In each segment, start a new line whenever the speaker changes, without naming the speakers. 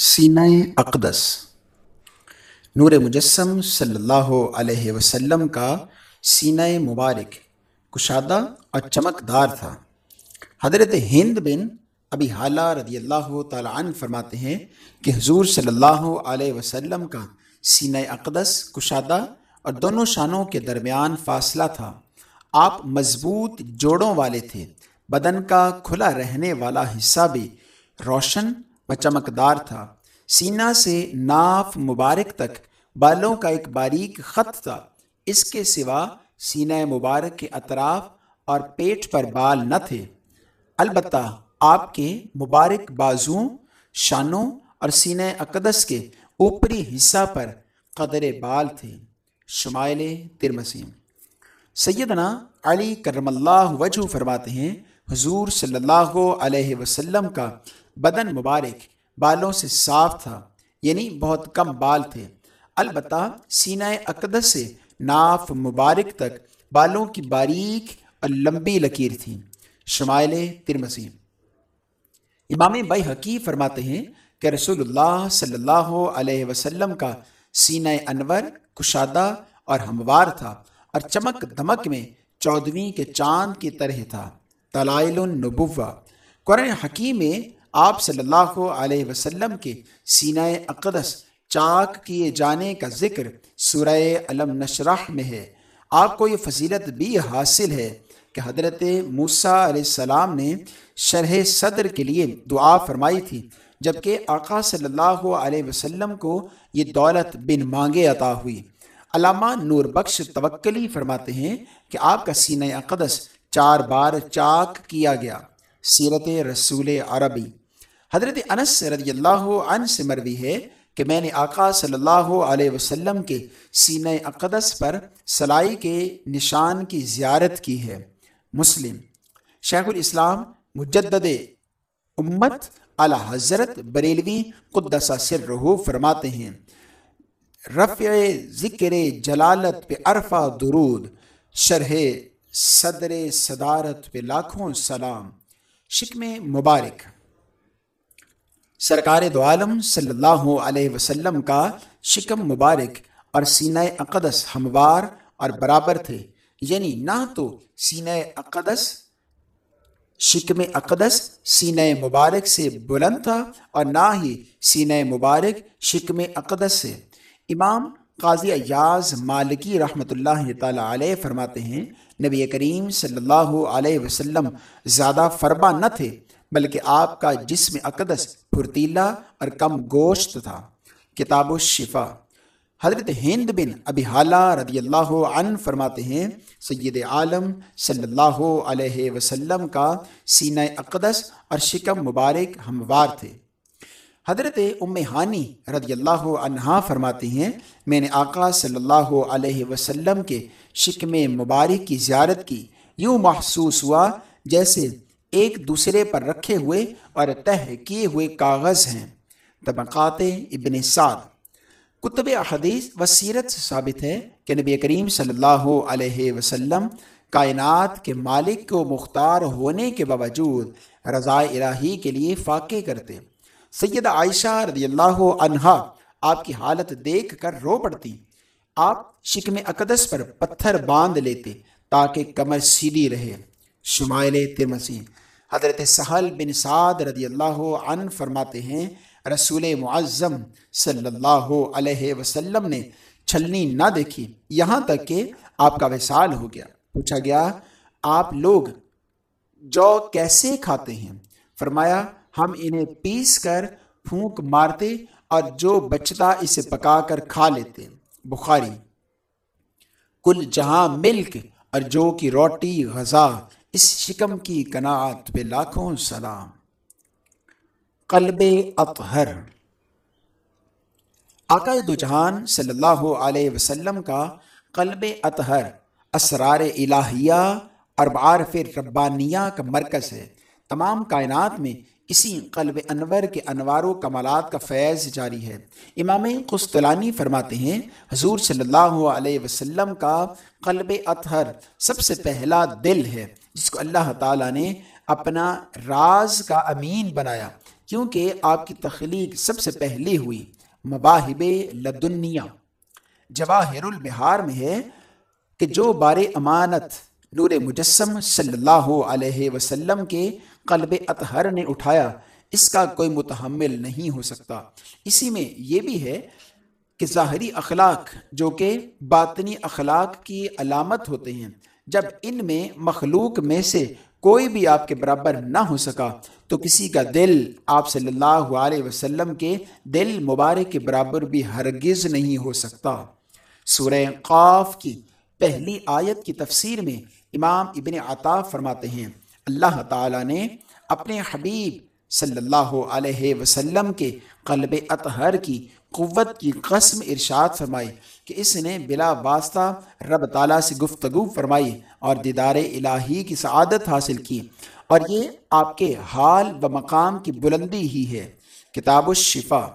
سینہ اقدس۔ نور مجسم صلی اللہ علیہ وسلم کا سینہ مبارک، کشادہ اور چمکدار تھا۔ حضرت ہند بن ابی حالہ رضی اللہ تعالیٰ عنہ فرماتے ہیں کہ حضور صلی اللہ علیہ وسلم کا سینہ اقدس، کشادہ اور دونوں شانوں کے درمیان فاصلہ تھا۔ آپ مضبوط جوڑوں والے تھے۔ بدن کا کھلا رہنے والا حصہ بھی روشن و چمکدار تھا۔ سینہ سے ناف مبارک تک بالوں کا ایک باریک خط تھا۔ اس کے سوا سینہ مبارک کے اطراف اور پیٹ پر بال نہ تھے۔ البتہ آپ کے مبارک بازوؤں شانوں اور سینہ اقدس کے اوپری حصہ پر قدر بال تھے۔ شمائل ترمسیم سیدنا علی کرم اللہ وجہ فرماتے ہیں، حضور صلی اللہ علیہ وسلم کا بدن مبارک، بالوں سے صاف تھا یعنی بہت کم بال تھے۔ البتہ سینہ اقدس سے ناف مبارک تک بالوں کی باریک اور لمبی لکیر تھی۔ شمائل ترمسی امام بائی حقی فرماتے ہیں کہ رسول اللہ صلی اللہ علیہ وسلم کا سینہ انور، کشادہ اور ہموار تھا اور چمک دمک میں چودویں کے چاند کی طرح تھا۔ تلائل النبوہ۔ قرآن حکیم میں آپ صلی اللہ علیہ وسلم کے سینہ اقدس چاک کیے جانے کا ذکر سورہ علم نشرح میں ہے۔ آپ کو یہ فضیلت بھی حاصل ہے کہ حضرت موسیٰ علیہ السلام نے شرح صدر کے لیے دعا فرمائی تھی، جبکہ آقا صلی اللہ علیہ وسلم کو یہ دولت بن مانگے عطا ہوئی۔ علامہ نور بخش توکلی فرماتے ہیں کہ آپ کا سینہ اقدس چار بار چاک کیا گیا۔ سیرت رسول عربی حضرت انس رضی اللہ عنہ سے مروی ہے کہ میں نے آقا صلی اللہ علیہ وسلم کے سینہ اقدس پر سلائی کے نشان کی زیارت کی ہے۔ مسلم۔ شیخ الاسلام مجدد امت اعلی حضرت بریلوی قدس سر رہو فرماتے ہیں۔ رفع ذکر جلالت پہ عرفہ درود، شرح صدر صدارت پہ لاکھوں سلام۔ شکم مبارک۔ سرکار دو عالم صلی اللہ علیہ وسلم کا شکم مبارک اور سینہ اقدس ہموار اور برابر تھے۔ یعنی نہ تو سینہ اقدس، شکم اقدس سینہ مبارک سے بلند تھا اور نہ ہی سینہ مبارک شکم اقدس سے۔ امام قاضی ایاز مالکی رحمۃ اللہ تعالیٰ علیہ فرماتے ہیں، نبی کریم صلی اللہ علیہ وسلم زیادہ فربا نہ تھے۔ بلکہ آپ کا جسم اقدس، پھرتیلا اور کم گوشت تھا۔ کتاب الشفا۔ حضرت ہند بن ابی حالہ رضی اللہ عنہ فرماتے ہیں، سید عالم صلی اللہ علیہ وسلم کا سینہ اقدس اور شکم مبارک ہموار تھے۔ حضرت ام ہانی رضی اللہ عنہا فرماتی ہیں، میں نے آقا صلی اللہ علیہ وسلم کے شکم مبارک کی زیارت کی۔ یوں محسوس ہوا جیسے ایک دوسرے پر رکھے ہوئے اور تہ کیے ہوئے کاغذ ہیں۔ طبقات ابن سعد۔ کتب حدیث و سیرت سے ثابت ہے کہ نبی کریم صلی اللہ علیہ وسلم کائنات کے مالک کو مختار ہونے کے باوجود رضاء الہی کے لیے فاقے کرتے۔ سید عائشہ رضی اللہ عنہا آپ کی حالت دیکھ کر رو پڑتی۔ آپ شکم اقدس پر پتھر باندھ لیتے تاکہ کمر سیدھی رہے۔ شمائل ترمسی حضرت سہل بن سعد رضی اللہ عنہ فرماتے ہیں، رسول معظم صلی اللہ علیہ وسلم نے چھلنی نہ دیکھی، یہاں تک کہ آپ کا وصال ہو گیا۔ پوچھا گیا، آپ لوگ جو کیسے کھاتے ہیں؟ فرمایا، ہم انہیں پیس کر پھونک مارتے اور جو بچتا اسے پکا کر کھا لیتے۔ بخاری، کل جہاں ملک اور جو کی روٹی، غذا اس شکم کی کناعت پہ لاکھوں سلام۔ قلب اطہر۔ آقا دو جہان صلی اللہ علیہ وسلم کا قلب اطہر، اسرار الہیہ اور بعارف ربانیہ کا مرکز ہے۔ تمام کائنات میں اسی قلب انور کے انوار و کمالات کا فیض جاری ہے۔ امام قسطلانی فرماتے ہیں، حضور صلی اللہ علیہ وسلم کا قلب اطہر سب سے پہلا دل ہے۔ جس کو اللہ تعالیٰ نے اپنا راز کا امین بنایا، کیونکہ آپ کی تخلیق سب سے پہلے ہوئی۔ مباحب لدنیا۔ جواہر البہار میں ہے کہ جو بار امانت نور مجسم صلی اللہ علیہ وسلم کے قلب اطہر نے اٹھایا، اس کا کوئی متحمل نہیں ہو سکتا۔ اسی میں یہ بھی ہے کہ ظاہری اخلاق جو کہ باطنی اخلاق کی علامت ہوتے ہیں۔ جب ان میں مخلوق میں سے کوئی بھی آپ کے برابر نہ ہو سکا، تو کسی کا دل آپ صلی اللہ علیہ وسلم کے دل مبارک کے برابر بھی ہرگز نہیں ہو سکتا۔ سورہ قاف کی پہلی آیت کی تفسیر میں امام ابن عطا فرماتے ہیں، اللہ تعالیٰ نے اپنے حبیب صلی اللہ علیہ وسلم کے قلب اطہر کی قوت کی قسم ارشاد فرمائی کہ اس نے بلا واسطہ رب تعالیٰ سے گفتگو فرمائی اور دیدار الہی کی سعادت حاصل کی اور یہ آپ کے حال و مقام کی بلندی ہی ہے۔ کتاب الشفا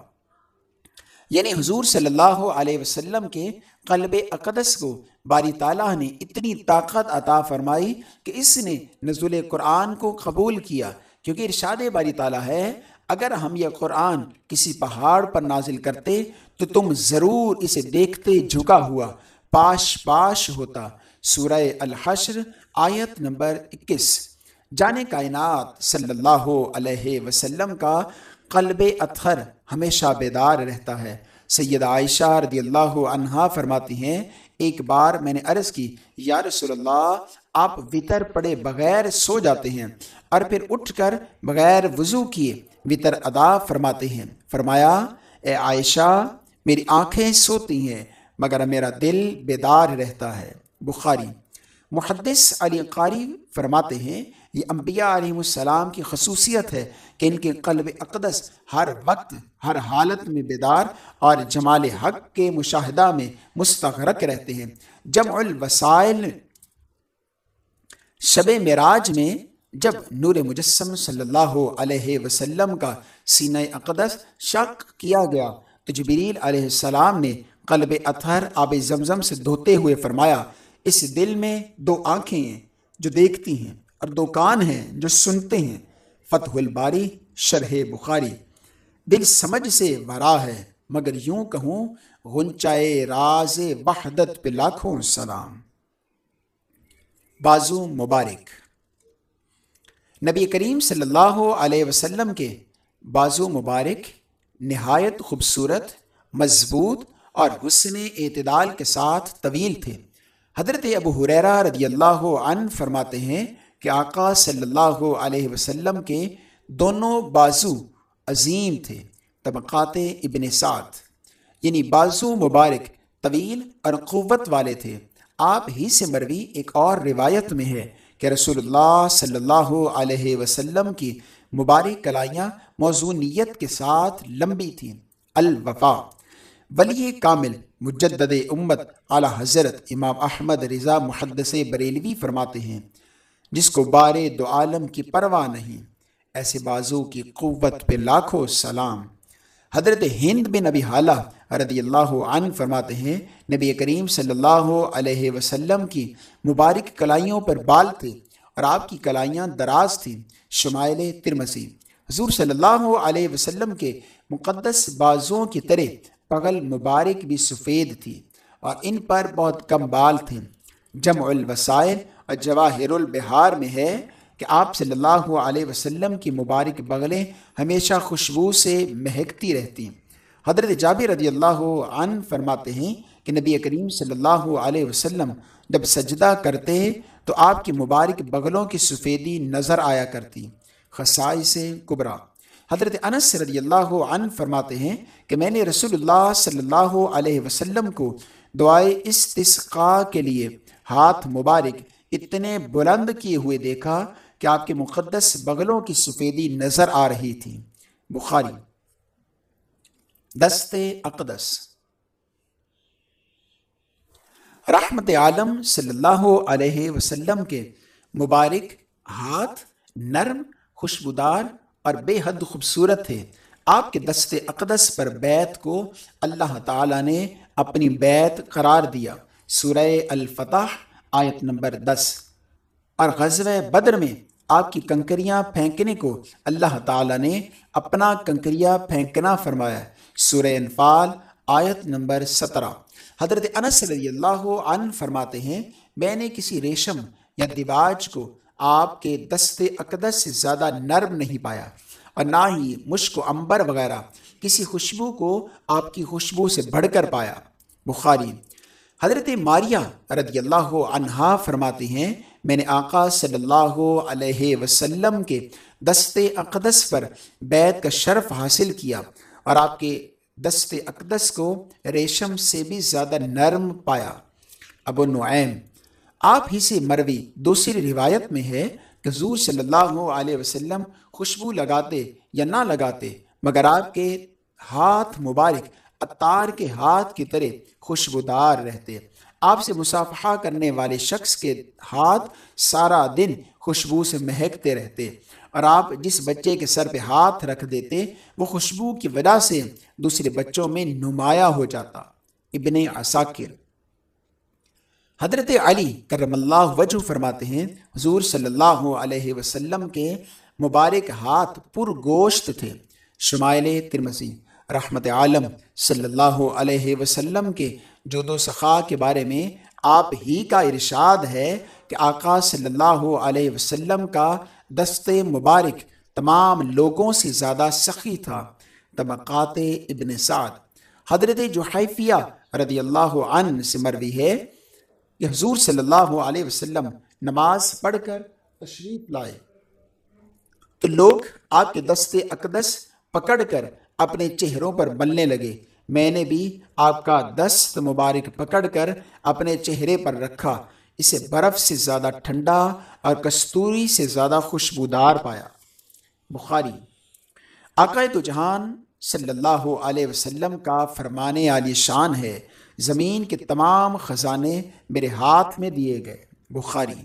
یعنی حضور صلی اللہ علیہ وسلم کے قلب اقدس کو باری تعالیٰ نے اتنی طاقت عطا فرمائی کہ اس نے نزول قرآن کو قبول کیا کیونکہ ارشاد باری تعالیٰ ہے اگر ہم یہ قرآن کسی پہاڑ پر نازل کرتے تو تم ضرور اسے دیکھتے جھکا ہوا، پاش پاش ہوتا۔ سورہ الحشر، آیت نمبر اکیس۔ جانے کائنات صلی اللہ علیہ وسلم کا قلب اطہر ہمیشہ بیدار رہتا ہے۔ سید عائشہ رضی اللہ عنہا فرماتی ہیں، ایک بار میں نے عرض کی، یا رسول اللہ، آپ وطر پڑے بغیر سو جاتے ہیں اور پھر اٹھ کر بغیر وضو کیے۔ وطر ادا فرماتے ہیں۔ فرمایا، اے عائشہ، میری آنکھیں سوتی ہیں، مگر میرا دل بیدار رہتا ہے۔ بخاری۔ محدث علی قاری فرماتے ہیں، یہ انبیاء علیہ السلام کی خصوصیت ہے کہ ان کے قلب اقدس ہر وقت، ہر حالت میں بیدار اور جمال حق کے مشاہدہ میں مستغرق رہتے ہیں۔ جمع الوسائل شب معراج میں جب نور مجسم صلی اللہ علیہ وسلم کا سینہ اقدس شک کیا گیا تو جبریل علیہ السلام نے قلب اطہر آب زمزم سے دھوتے ہوئے فرمایا اس دل میں دو آنکھیں ہیں جو دیکھتی ہیں اور دو کان ہیں جو سنتے ہیں۔ فتح الباری شرح بخاری۔ دل سمجھ سے ورا ہے مگر یوں کہوں غنچائے راز وحدت پہ لاکھوں سلام۔ بازو مبارک۔ نبی کریم صلی اللہ علیہ وسلم کے بازو مبارک، نہایت خوبصورت، مضبوط اور حسن اعتدال کے ساتھ طویل تھے۔ حضرت ابو حریرہ رضی اللہ عنہ فرماتے ہیں کہ آقا صلی اللہ علیہ وسلم کے دونوں بازو عظیم تھے، طبقات ابن سعد۔ یعنی بازو مبارک طویل اور قوت والے تھے۔ آپ ہی سے مروی ایک اور روایت میں ہے۔ کہ رسول اللہ صلی اللہ علیہ وسلم کی مبارک کلائیاں موضوعیت کے ساتھ لمبی تھیں۔ الوفا، ولی کامل، مجدد امت اعلیٰ حضرت امام احمد رضا محدث بریلوی فرماتے ہیں، جس کو بار دو عالم کی پرواہ نہیں، ایسے بازو کی قوت پہ لاکھوں سلام۔ حضرت ہند بن نبی حالہ رضی اللہ عنہ فرماتے ہیں، نبی کریم صلی اللہ علیہ وسلم کی مبارک کلائیوں پر بال تھے اور آپ کی کلائیاں دراز تھیں۔ شمائل ترمسی حضور صلی اللہ علیہ وسلم کے مقدس بازوں کی طرح پغل مبارک بھی سفید تھی اور ان پر بہت کم بال تھے۔ جمع الوسائل اور جواہر البہار میں ہے کہ آپ صلی اللہ علیہ وسلم کی مبارک بغلیں ہمیشہ خوشبو سے مہکتی رہتی حضرت جابر رضی اللہ عنہ فرماتے ہیں کہ نبی کریم صلی اللہ علیہ وسلم جب سجدہ کرتے تو آپ کی مبارک بغلوں کی سفیدی نظر آیا کرتی، خسائی سے کبرا حضرت انس رضی اللہ عنہ فرماتے ہیں کہ میں نے رسول اللہ صلی اللہ علیہ وسلم کو دعائے استسقاء کے لیے ہاتھ مبارک اتنے بلند کیے ہوئے دیکھا کہ آپ کے مقدس بغلوں کی سفیدی نظر آ رہی تھی۔ بخاری۔ دست اقدس۔ رحمت عالم صلی اللہ علیہ وسلم کے مبارک ہاتھ نرم، خوشبودار اور بے حد خوبصورت تھے۔ آپ کے دست اقدس پر بیت کو اللہ تعالی نے اپنی بیت قرار دیا۔ سورہ الفتح آیت نمبر دس۔ اور غزوہ بدر میں آپ کی کنکریاں پھینکنے کو اللہ تعالیٰ نے اپنا کنکریہ پھینکنا فرمایا سورہ انفال، آیت نمبر سترہ۔ حضرت انس رضی اللہ عنہ فرماتے ہیں، میں نے کسی ریشم یا دیواج کو آپ کے دست اقدس سے زیادہ نرم نہیں پایا اور نہ ہی مشک و امبر وغیرہ، کسی خوشبو کو آپ کی خوشبو سے بڑھ کر پایا۔ بخاری۔ حضرت ماریہ رضی اللہ عنہا فرماتی ہیں میں نے آقا صلی اللہ علیہ وسلم کے دست اقدس پر بیت کا شرف حاصل کیا اور آپ کے دست اقدس کو ریشم سے بھی زیادہ نرم پایا۔ ابو نعیم، آپ ہی سے مروی دوسری روایت میں ہے کہ حضور صلی اللہ علیہ وسلم خوشبو لگاتے یا نہ لگاتے، مگر آپ کے ہاتھ مبارک اتار کے ہاتھ کی طرح خوشبودار رہتے۔ آپ سے مصافحہ کرنے والے شخص کے ہاتھ سارا دن خوشبو سے مہکتے رہتے اور آپ جس بچے کے سر پہ ہاتھ رکھ دیتے، وہ خوشبو کی وجہ سے دوسرے بچوں میں نمایاں ہو جاتا۔ ابن عساکر۔ حضرت علی کرم اللہ وجہ فرماتے ہیں، حضور صلی اللہ علیہ وسلم کے مبارک ہاتھ پر گوشت تھے۔ شمائل ترمسی رحمت عالم صلی اللہ علیہ وسلم کے جود و سخا کے بارے میں آپ ہی کا ارشاد ہے کہ آقا صلی اللہ علیہ وسلم کا دست مبارک تمام لوگوں سے زیادہ سخی تھا۔ طبقات ابن سعد۔ حضرت جو حیفیہ رضی اللہ عنہ سے مروی ہے کہ حضور صلی اللہ علیہ وسلم نماز پڑھ کر تشریف لائے۔ تو لوگ آپ کے دست اقدس پکڑ کر اپنے چہروں پر بلنے لگے۔ میں نے بھی آپ کا دست مبارک پکڑ کر اپنے چہرے پر رکھا، اسے برف سے زیادہ ٹھنڈا اور کستوری سے زیادہ خوشبودار پایا۔ بخاری عقائد تو جہان صلی اللہ علیہ وسلم کا فرمانے عالی شان ہے، زمین کے تمام خزانے میرے ہاتھ میں دیے گئے۔ بخاری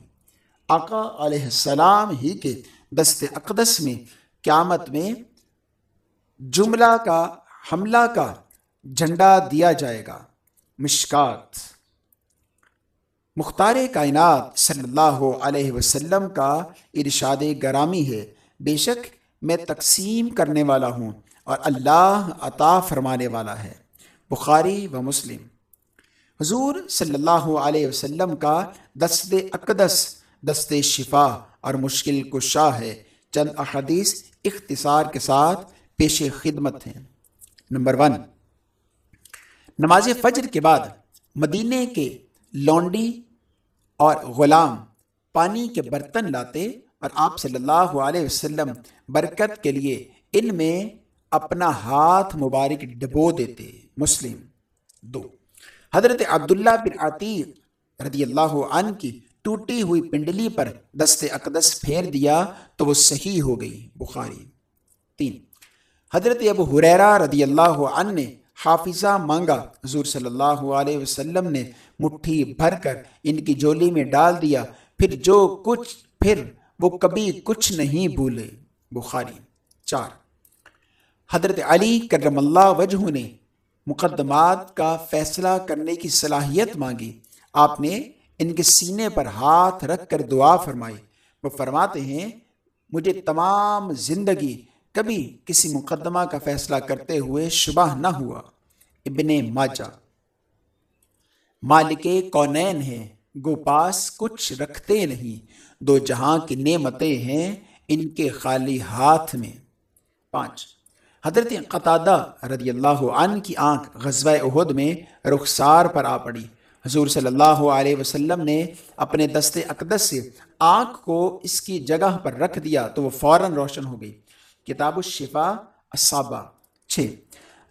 آقا علیہ السلام ہی کے دست اقدس میں قیامت میں جملہ کا، حملہ کا جھنڈا دیا جائے گا۔ مشکات۔ مختار کائنات صلی اللہ علیہ وسلم کا ارشاد گرامی ہے۔ بے شک میں تقسیم کرنے والا ہوں اور اللہ عطا فرمانے والا ہے۔ بخاری و مسلم۔ حضور صلی اللہ علیہ وسلم کا دست اقدس، دست شفا اور مشکل کشا ہے۔ چند احادیث اختصار کے ساتھ پیش خدمت ہیں۔ Number one. نماز فجر کے بعد مدینے کے لونڈی اور غلام پانی کے برتن لاتے اور آپ صلی اللہ علیہ وسلم برکت کے لیے ان میں اپنا ہاتھ مبارک ڈبو دیتے۔ مسلم دو۔ حضرت عبداللہ بن عتیق رضی اللہ عنہ کی ٹوٹی ہوئی پنڈلی پر دست اقدس پھیر دیا تو وہ صحیح ہو گئی۔ بخاری تین۔ حضرت ابو حریرہ رضی اللہ عنہ نے حافظہ مانگا۔ حضور صلی اللہ علیہ وسلم نے مٹھی بھر کر ان کی جولی میں ڈال دیا۔ پھر جو کچھ، پھر وہ کبھی کچھ نہیں بھولے۔ بخاری چار۔ حضرت علی کرم اللہ وجہ نے مقدمات کا فیصلہ کرنے کی صلاحیت مانگی۔ آپ نے ان کے سینے پر ہاتھ رکھ کر دعا فرمائی۔ وہ فرماتے ہیں، مجھے تمام زندگی کبھی کسی مقدمہ کا فیصلہ کرتے ہوئے شبہ نہ ہوا۔ ابن ماجہ۔ مالک کونین ہیں۔ گو پاس کچھ رکھتے نہیں۔ دو جہاں کی نعمتیں ہیں ان کے خالی ہاتھ میں۔ پانچ۔ حضرت قطادہ رضی اللہ عنہ کی آنکھ غزوہ احد میں رخسار پر آ پڑی۔ حضور صلی اللہ علیہ وسلم نے اپنے دست اقدس سے آنکھ کو اس کی جگہ پر رکھ دیا تو وہ فوراً روشن ہو گئی۔ کتاب الشفا اصابہ چھ۔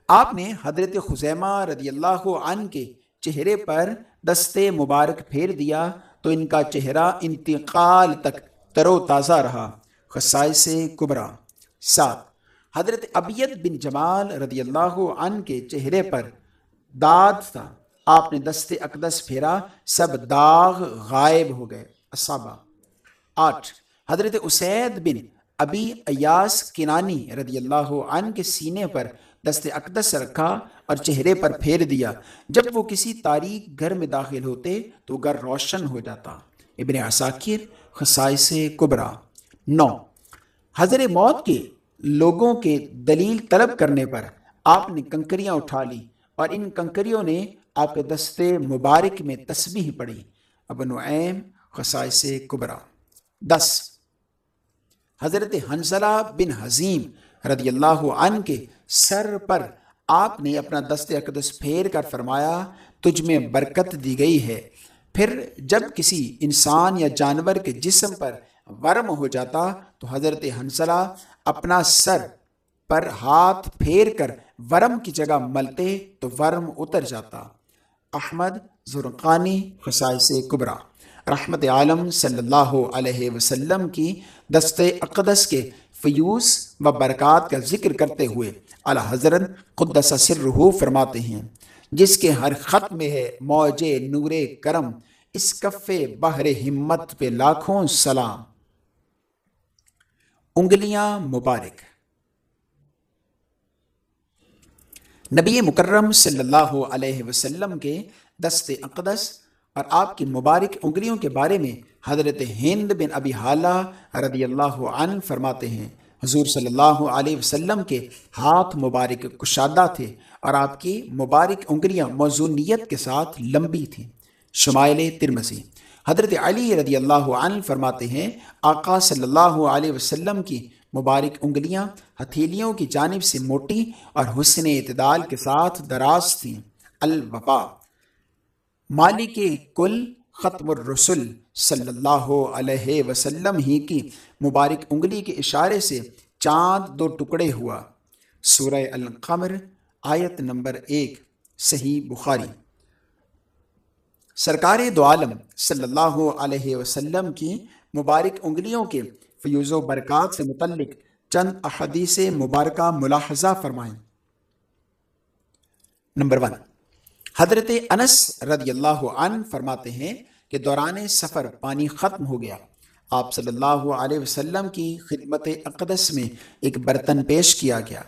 آپ نے حضرت خزیمہ رضی اللہ عنہ کے چہرے پر دست مبارک پھیر دیا تو ان کا چہرہ انتقال تک تر و تازہ رہا۔ خصائص کبرا۔ سات۔ حضرت ابیت بن جمال رضی اللہ عنہ کے چہرے پر داد تھا۔ آپ نے دست اقدس پھیرا، سب داغ غائب ہو گئے۔ اصابہ آٹھ۔ حضرت اسید بن ابی ایاس کنانی رضی اللہ عنہ کے سینے پر دست اقدس رکھا اور چہرے پر پھیر دیا۔ جب وہ کسی تاریخ گھر میں داخل ہوتے تو گھر روشن ہو جاتا۔ ابن عساکر خصائص کبرا۔ نو۔ حضر موت کے لوگوں کے دلیل طلب کرنے پر آپ نے کنکریاں اٹھا لی اور ان کنکریوں نے آپ کے دستے مبارک میں تسبیح پڑی ابن نعیم خصائص کبرا۔ دس۔ حضرت حنزلہ بن حزیم رضی اللہ عنہ کے سر پر آپ نے اپنا دست اقدس پھیر کر فرمایا، تجھ میں برکت دی گئی ہے۔ پھر جب کسی انسان یا جانور کے جسم پر ورم ہو جاتا، تو حضرت حنزلہ اپنا سر پر ہاتھ پھیر کر ورم کی جگہ ملتے، تو ورم اتر جاتا۔ احمد، زرقانی خصائص کبرا۔ رحمت عالم صلی اللہ علیہ وسلم کی دست اقدس کے فیوس و برکات کا ذکر کرتے ہوئے اللہ حضرت قدس سر فرماتے ہیں، جس کے ہر خط میں ہے موج نور کرم، اس کف بحر ہمت پہ لاکھوں سلام۔ انگلیاں مبارک۔ نبی مکرم صلی اللہ علیہ وسلم کے دست اقدس اور آپ کی مبارک انگلیوں کے بارے میں حضرت ہند بن ابی حالہ رضی اللہ عنہ فرماتے ہیں، حضور صلی اللہ علیہ وسلم کے ہاتھ مبارک کشادہ تھے اور آپ کی مبارک انگلیاں موزونیت کے ساتھ لمبی تھیں۔ شمائل ترمسی حضرت علی رضی اللہ عنہ فرماتے ہیں، آقا صلی اللہ علیہ وسلم کی مبارک انگلیاں ہتھیلیوں کی جانب سے موٹی اور حسن اعتدال کے ساتھ دراز تھیں۔ الوفا۔ مالک کل ختم الرسل صلی اللہ علیہ وسلم ہی کی مبارک انگلی کے اشارے سے چاند دو ٹکڑے ہوا۔ سورہ القمر، آیت نمبر ایک، صحیح بخاری۔ سرکار دو عالم صلی اللہ علیہ وسلم کی مبارک انگلیوں کے فیوز و برکات سے متعلق چند احادیث مبارکہ ملاحظہ فرمائیں۔ نمبر ون حضرت انس رضی اللہ عنہ فرماتے ہیں کہ دوران سفر پانی ختم ہو گیا۔ آپ صلی اللہ علیہ وسلم کی خدمت اقدس میں ایک برتن پیش کیا گیا،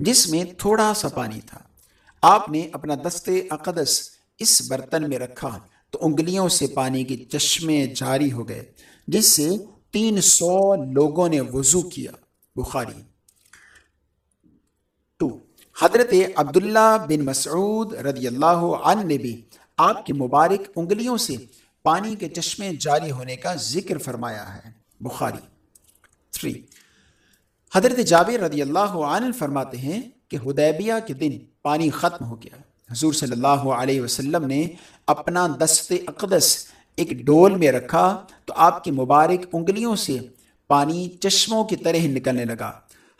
جس میں تھوڑا سا پانی تھا۔ آپ نے اپنا دست اقدس اس برتن میں رکھا تو انگلیوں سے پانی کے چشمے جاری ہو گئے، جس سے تین سو لوگوں نے وضو کیا۔ بخاری حضرت عبداللہ بن مسعود رضی اللہ عنہ نے بھی آپ کی مبارک انگلیوں سے پانی کے چشمے جاری ہونے کا ذکر فرمایا ہے۔ بخاری۔ تھری۔ حضرت جابر رضی اللہ عنہ فرماتے ہیں کہ حدیبیہ کے دن پانی ختم ہو گیا۔ حضور صلی اللہ علیہ وسلم نے اپنا دست اقدس ایک ڈول میں رکھا تو آپ کی مبارک انگلیوں سے پانی چشموں کی طرح نکلنے لگا۔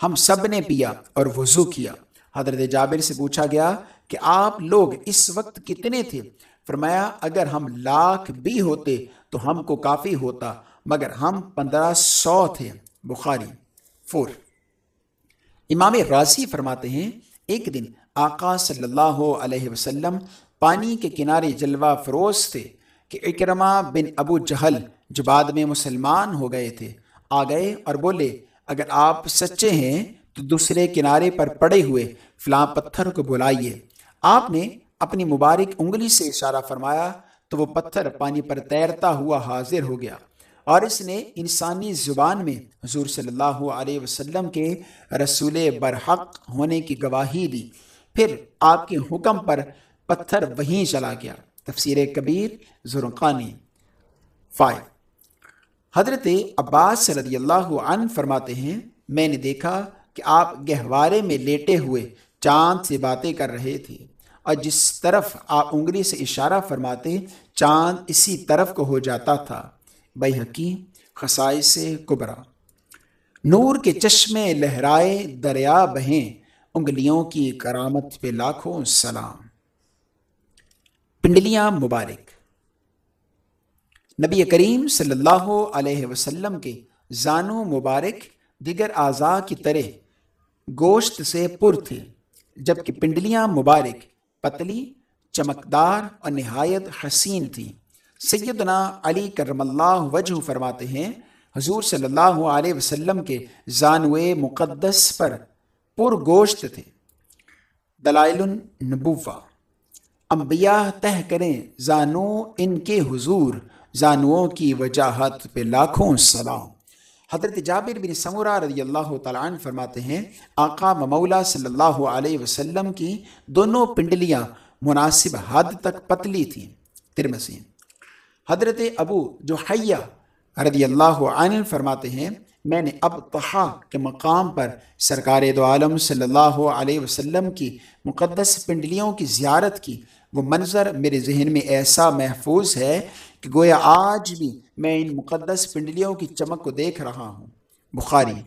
ہم سب نے پیا اور وضو کیا۔ حضرت جابر سے پوچھا گیا کہ آپ لوگ اس وقت کتنے تھے؟ فرمایا، اگر ہم لاکھ بھی ہوتے تو ہم کو کافی ہوتا، مگر ہم پندرہ سو تھے۔ بخاری فور امام راضی فرماتے ہیں، ایک دن آقا صلی اللہ علیہ وسلم پانی کے کنارے جلوہ فروز تھے کہ اکرما بن ابو جہل جو بعد میں مسلمان ہو گئے تھے، آ گئے اور بولے، اگر آپ سچے ہیں تو دوسرے کنارے پر پڑے ہوئے فلاں پتھر کو بلائیے۔ آپ نے اپنی مبارک انگلی سے اشارہ فرمایا تو وہ پتھر پانی پر تیرتا ہوا حاضر ہو گیا اور اس نے انسانی زبان میں حضور صلی اللہ علیہ وسلم کے رسول برحق ہونے کی گواہی دی۔ پھر آپ کے حکم پر پتھر وہیں چلا گیا۔ تفسیر کبیر، زرقانی۔ فائیو۔ حضرت عباس رضی اللہ عنہ فرماتے ہیں، میں نے دیکھا کہ آپ گہوارے میں لیٹے ہوئے چاند سے باتیں کر رہے تھے۔ اور جس طرف آپ انگلی سے اشارہ فرماتے، چاند اسی طرف کو ہو جاتا تھا۔ بے حقیم خسائی سے کبرا۔ نور کے چشمے لہرائے دریا بہیں، انگلیوں کی کرامت پہ لاکھوں سلام۔ پنڈلیاں مبارک۔ نبی کریم صلی اللہ علیہ وسلم کے زانو مبارک، دیگر اعضاء کی طرح گوشت سے پر تھے جبکہ پنڈلیاں مبارک، پتلی، چمکدار اور نہایت حسین تھیں۔ سیدنا علی کرم اللہ وجہ فرماتے ہیں، حضور صلی اللہ علیہ وسلم کے زانوے مقدس پر پر گوشت تھے۔ دلائل النبوہ۔ انبیاء تہ کریں، زانو ان کے حضور، زانوؤں کی وجاہت پہ لاکھوں سلام۔ حضرت جابر بن سمورہ رضی اللہ تعالیٰ عنہ فرماتے ہیں، آقا مولا صلی اللہ علیہ وسلم کی دونوں پنڈلیاں مناسب حد تک پتلی تھیں۔ ترمسی حضرت ابو جو حیہ رضی اللہ عنہ فرماتے ہیں، میں نے اب تحا کے مقام پر سرکار دو عالم صلی اللہ علیہ وسلم کی مقدس پنڈلیوں کی زیارت کی۔ وہ منظر میرے ذہن میں ایسا محفوظ ہے کہ گویا آج بھی میں ان مقدس پنڈلیوں کی چمک کو دیکھ رہا ہوں۔ بخاری،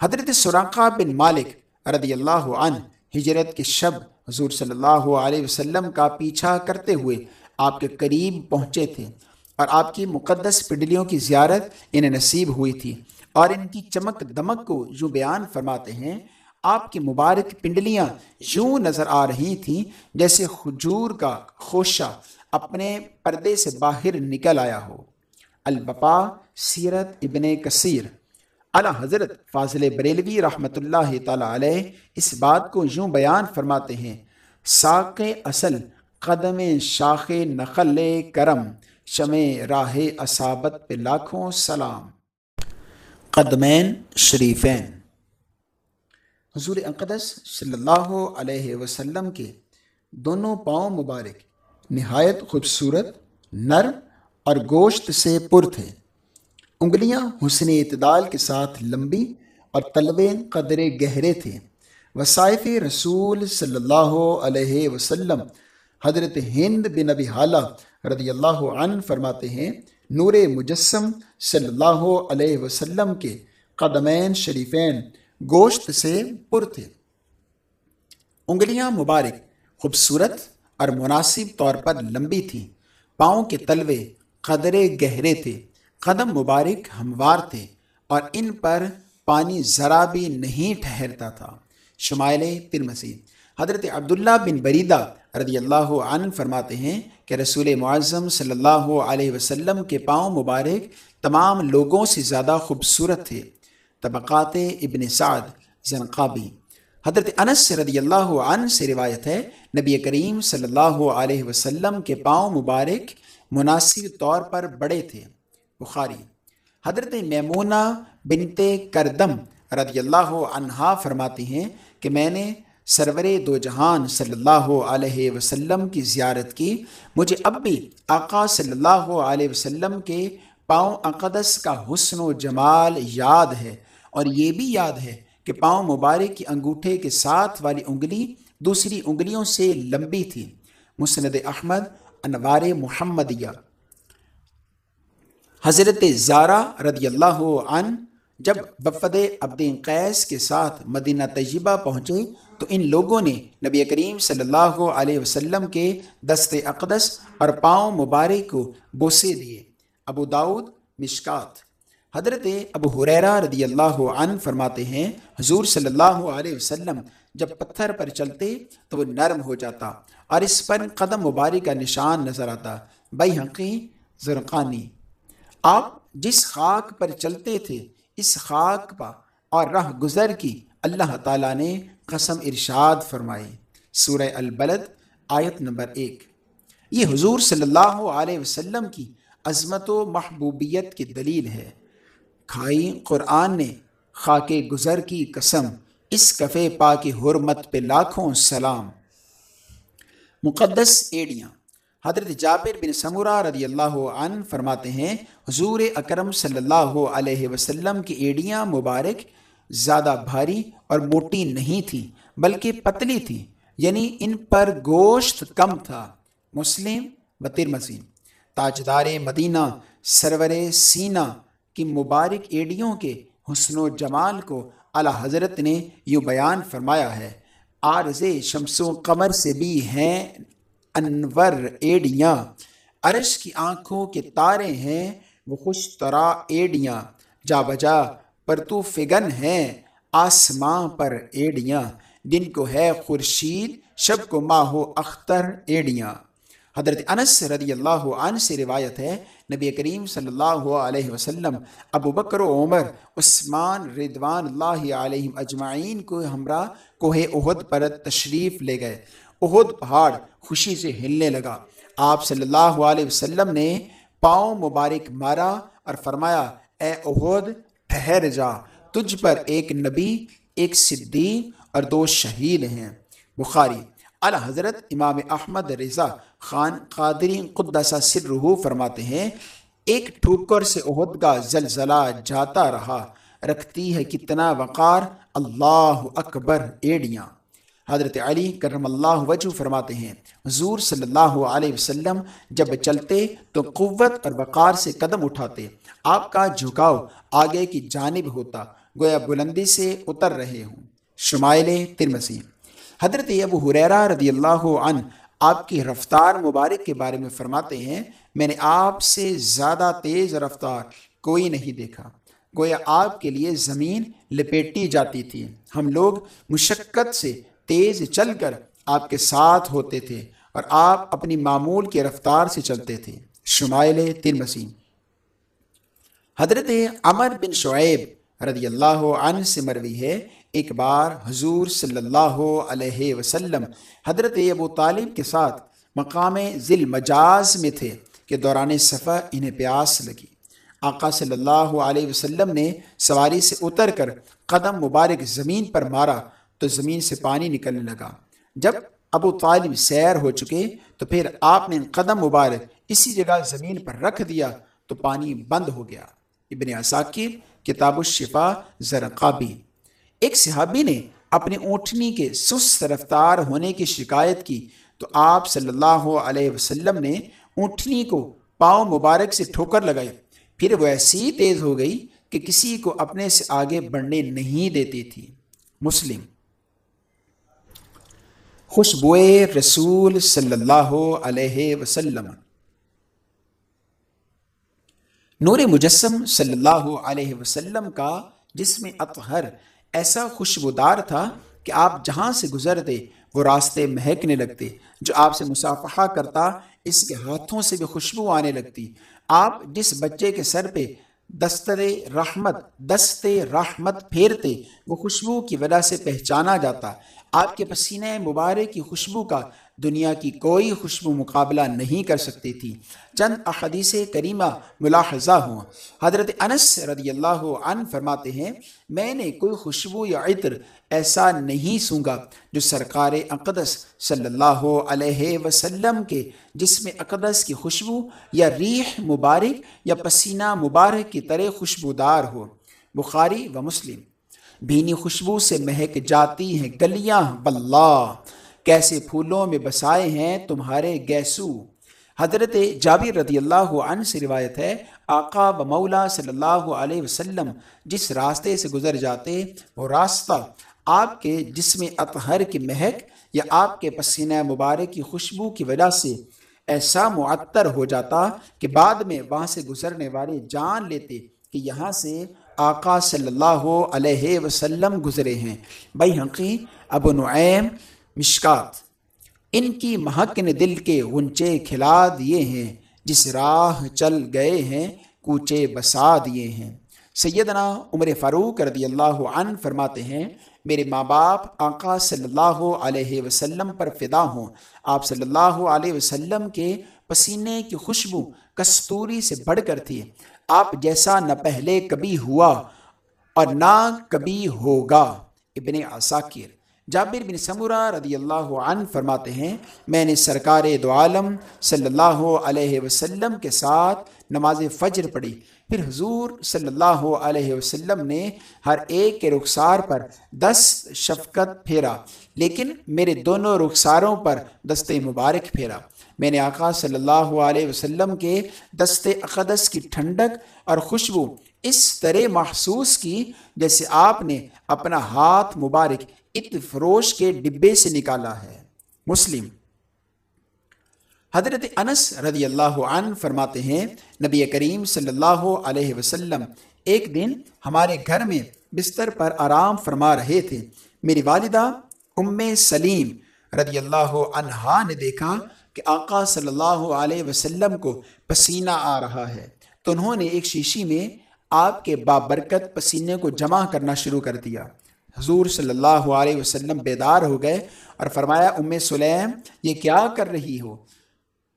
حضرت سراقہ بن مالک رضی اللہ عنہ ہجرت کے شب حضور صلی اللہ علیہ وسلم کا پیچھا کرتے ہوئے آپ کے قریب پہنچے تھے اور آپ کی مقدس پنڈلیوں کی زیارت انہیں نصیب ہوئی تھی اور ان کی چمک دمک کو یوں بیان فرماتے ہیں، آپ کی مبارک پنڈلیاں یوں نظر آ رہی تھیں جیسے خجور کا خوشہ اپنے پردے سے باہر نکل آیا ہو۔ البپا سیرت ابن کثیر۔ اعلیٰ حضرت فاضل بریلوی رحمۃ اللہ تعالی علیہ اس بات کو یوں بیان فرماتے ہیں، ساق اصل قدم شاخ نقل کرم شم راہ اصابت پہ لاکھوں سلام۔ قدمین شریفین۔ حضور اقدس صلی اللہ علیہ وسلم کے دونوں پاؤں مبارک۔ نہایت خوبصورت نر اور گوشت سے پر تھے۔ انگلیاں حسن اعتدال کے ساتھ لمبی اور طلبے قدر گہرے تھے۔ وصائف رسول صلی اللہ علیہ وسلم، حضرت ہند بن ابی حالہ رضی اللہ عنہ فرماتے ہیں، نور مجسم صلی اللہ علیہ وسلم کے قدمین شریفین گوشت سے پر تھے۔ انگلیاں مبارک، خوبصورت اور مناسب طور پر لمبی تھیں پاؤں کے تلوے قدرے گہرے تھے، قدم مبارک ہموار تھے اور ان پر پانی ذرا بھی نہیں ٹھہرتا تھا۔ شمائل ترمسی حضرت عبداللہ بن بریدہ رضی اللہ عنہ فرماتے ہیں کہ رسول معظم صلی اللہ علیہ وسلم کے پاؤں مبارک تمام لوگوں سے زیادہ خوبصورت تھے۔ طبقات ابن سعد، زنقابی۔ حضرت انس رضی اللہ عنہ سے روایت ہے، نبی کریم صلی اللہ علیہ وسلم کے پاؤں مبارک مناسب طور پر بڑے تھے۔ بخاری۔ حضرت میمونہ بنت کردم رضی اللہ عنہا فرماتی ہیں کہ میں نے سرور دو جہان صلی اللہ علیہ وسلم کی زیارت کی۔ مجھے اب بھی آقا صلی اللہ علیہ وسلم کے پاؤں اقدس کا حسن و جمال یاد ہے اور یہ بھی یاد ہے کہ پاؤں مبارک کی انگوٹھے کے ساتھ والی انگلی دوسری انگلیوں سے لمبی تھی۔ مسند احمد، انوار محمدیہ۔ حضرت زارہ رضی اللہ عنہ جب بفد عبد قیس کے ساتھ مدینہ طیبہ پہنچے تو ان لوگوں نے نبی کریم صلی اللہ علیہ وسلم کے دست اقدس اور پاؤں مبارک کو بوسے دیے۔ ابو داود مشکات۔ حضرت ابو حریرہ رضی اللہ عنہ فرماتے ہیں، حضور صلی اللہ علیہ وسلم جب پتھر پر چلتے تو وہ نرم ہو جاتا اور اس پر قدم مبارک کا نشان نظر آتا۔ بئی حقی زرقانی، آپ جس خاک پر چلتے تھے، اس خاک پا اور رہ گزر کی اللہ تعالیٰ نے قسم ارشاد فرمائی۔ سورہ البلد، آیت نمبر ایک۔ یہ حضور صلی اللہ علیہ وسلم کی عظمت و محبوبیت کی دلیل ہے۔ کھائی۔ قرآن نے خاک گزر کی قسم، اس کفے پا کی حرمت پہ لاکھوں سلام۔ مقدس ایڑیاں۔ حضرت جابر بن سمورہ رضی اللہ عنہ فرماتے ہیں، حضور اکرم صلی اللہ علیہ وسلم کی ایڑیاں مبارک، زیادہ بھاری اور موٹی نہیں تھی بلکہ پتلی تھی یعنی ان پر گوشت کم تھا۔ مسلم و ترمزین تاجدار مدینہ، سرور سینہ کی مبارک ایڑیوں کے حسن و جمال کو اعلیٰ حضرت نے یوں بیان فرمایا ہے۔ آرز شمس و قمر سے بھی ہیں انور ایڑیاں عرش کی آنکھوں کے تارے ہیں، وہ خوش ترا ایڑیاں جا بجا پر تو فگن ہیں آسماں پر ایڑیاں دن کو ہے خورشید، شب کو ماہو اختر ایڑیاں حضرت انس رضی اللہ عنہ سے روایت ہے، نبی کریم صلی اللہ علیہ وسلم، ابو بکر و عمر، عثمان ردوان اللہ علیہ اجمعین کو ہمراہ کوہ احد پر تشریف لے گئے۔ احد پہاڑ خوشی سے ہلنے لگا۔ آپ صلی اللہ علیہ وسلم نے پاؤں مبارک مارا اور فرمایا، اے احد، ٹھہر جا۔ تجھ پر ایک نبی، ایک صدیق اور دو شہید ہیں۔ بخاری اعلی حضرت امام احمد رضا خان قادری قدسہ سر رحو فرماتے ہیں، ایک ٹھوکر سے عہد کا زلزلہ جاتا رہا، رکھتی ہے کتنا وقار، اللہ اکبر ایڑیاں۔ حضرت علی کرم اللہ وجہ فرماتے ہیں، حضور صلی اللہ علیہ وسلم جب چلتے تو قوت اور وقار سے قدم اٹھاتے۔ آپ کا جھکاؤ آگے کی جانب ہوتا، گویا بلندی سے اتر رہے ہوں۔ شمائل ترمسی حضرت ابو حریرہ رضی اللہ عنہ آپ کی رفتار مبارک کے بارے میں فرماتے ہیں، میں نے آپ سے زیادہ تیز رفتار کوئی نہیں دیکھا۔ گویا آپ کے لیے زمین لپیٹی جاتی تھی۔ ہم لوگ مشقت سے تیز چل کر آپ کے ساتھ ہوتے تھے اور آپ اپنی معمول کی رفتار سے چلتے تھے۔ شمائل تین مسیم حضرت عمر بن شعیب رضی اللہ عنہ سے مروی ہے ایک بار حضور صلی اللہ علیہ وسلم حضرت ابو طالب کے ساتھ مقام ذیل مجاز میں تھے کہ دوران صفحہ انہیں پیاس لگی۔ آقا صلی اللہ علیہ وسلم نے سواری سے اتر کر قدم مبارک زمین پر مارا تو زمین سے پانی نکلنے لگا۔ جب ابو طالب سیر ہو چکے تو پھر آپ نے قدم مبارک اسی جگہ زمین پر رکھ دیا تو پانی بند ہو گیا۔ ابن عساکر، کتاب الشفا زرقابی ایک صحابی نے اپنی اونٹنی کے سست رفتار ہونے کی شکایت کی تو آپ صلی اللہ علیہ وسلم نے اونٹنی کو پاؤں مبارک سے ٹھوکر لگائی۔ پھر وہ ایسی تیز ہو گئی کہ کسی کو اپنے سے آگے بڑھنے نہیں دیتی تھی۔ مسلم۔ خوشبوئے رسول صلی اللہ علیہ وسلم۔ نور مجسم صلی اللہ علیہ وسلم کا جس میں اطہر ایسا خوشبودار تھا کہ آپ جہاں سے گزرتے، وہ راستے مہکنے لگتے۔ جو آپ سے مصافحہ کرتا، اس کے ہاتھوں سے بھی خوشبو آنے لگتی۔ آپ جس بچے کے سر پہ دستر رحمت، دست رحمت پھیرتے، وہ خوشبو کی وجہ سے پہچانا جاتا۔ آپ کے پسینے مبارک کی خوشبو کا دنیا کی کوئی خوشبو مقابلہ نہیں کر سکتی تھی۔ چند احادیث کریمہ ملاحظہ ہوں حضرت انس رضی اللہ عنہ فرماتے ہیں، میں نے کوئی خوشبو یا عطر ایسا نہیں سونگا جو سرکار اقدس صلی اللہ علیہ وسلم کے جسم اقدس کی خوشبو یا ریح مبارک یا پسینہ مبارک کی طرح خوشبودار ہو۔ بخاری و مسلم۔ بھینی خوشبو سے مہک جاتی ہیں گلیاں باللہ کیسے پھولوں میں بسائے ہیں تمہارے گیسو؟ حضرت جابر رضی اللہ عنہ سے روایت ہے، آقا و مولا صلی اللہ علیہ وسلم جس راستے سے گزر جاتے وہ راستہ آپ کے جسم اطہر کی مہک یا آپ کے پسینہ مبارک کی خوشبو کی وجہ سے ایسا معطر ہو جاتا کہ بعد میں وہاں سے گزرنے والے جان لیتے کہ یہاں سے آقا صلی اللہ علیہ وسلم گزرے ہیں۔ بھائی حقی ابو نعیم مشکات۔ ان کی مہک نے دل کے غنچے کھلا دیے ہیں، جس راہ چل گئے ہیں، کوچے بسا دیے ہیں۔ سیدنا عمر فاروق رضی اللہ عنہ فرماتے ہیں، میرے ماں باپ، آقا صلی اللہ علیہ وسلم پر فدا ہوں۔ آپ صلی اللہ علیہ وسلم کے پسینے کی خوشبو کستوری سے بڑھ کر تھی۔ آپ جیسا نہ پہلے کبھی ہوا اور نہ کبھی ہوگا۔ ابن عساکر۔ جابر بن سمورہ رضی اللہ عنہ فرماتے ہیں، میں نے سرکار دو عالم صلی اللہ علیہ وسلم کے ساتھ نماز فجر پڑھی۔ پھر حضور صلی اللہ علیہ وسلم نے ہر ایک کے رخسار پر دس شفقت پھیرا، لیکن میرے دونوں رخساروں پر دست مبارک پھیرا۔ میں نے آقا صلی اللہ علیہ وسلم کے دست اقدس کی ٹھنڈک اور خوشبو اس طرح محسوس کی جیسے آپ نے اپنا ہاتھ مبارک ات فروش کے ڈبے سے نکالا ہے۔ مسلم۔ حضرت انس رضی اللہ عنہ فرماتے ہیں، نبی کریم صلی اللہ علیہ وسلم ایک دن ہمارے گھر میں بستر پر آرام فرما رہے تھے۔ میری والدہ ام سلیم رضی اللہ عنہا نے دیکھا کہ آقا صلی اللہ علیہ وسلم کو پسینہ آ رہا ہے۔ تو انہوں نے ایک شیشی میں آپ کے بابرکت پسینے کو جمع کرنا شروع کر دیا۔ حضور صلی اللہ علیہ وسلم بیدار ہو گئے اور فرمایا، ام سلیم، یہ کیا کر رہی ہو؟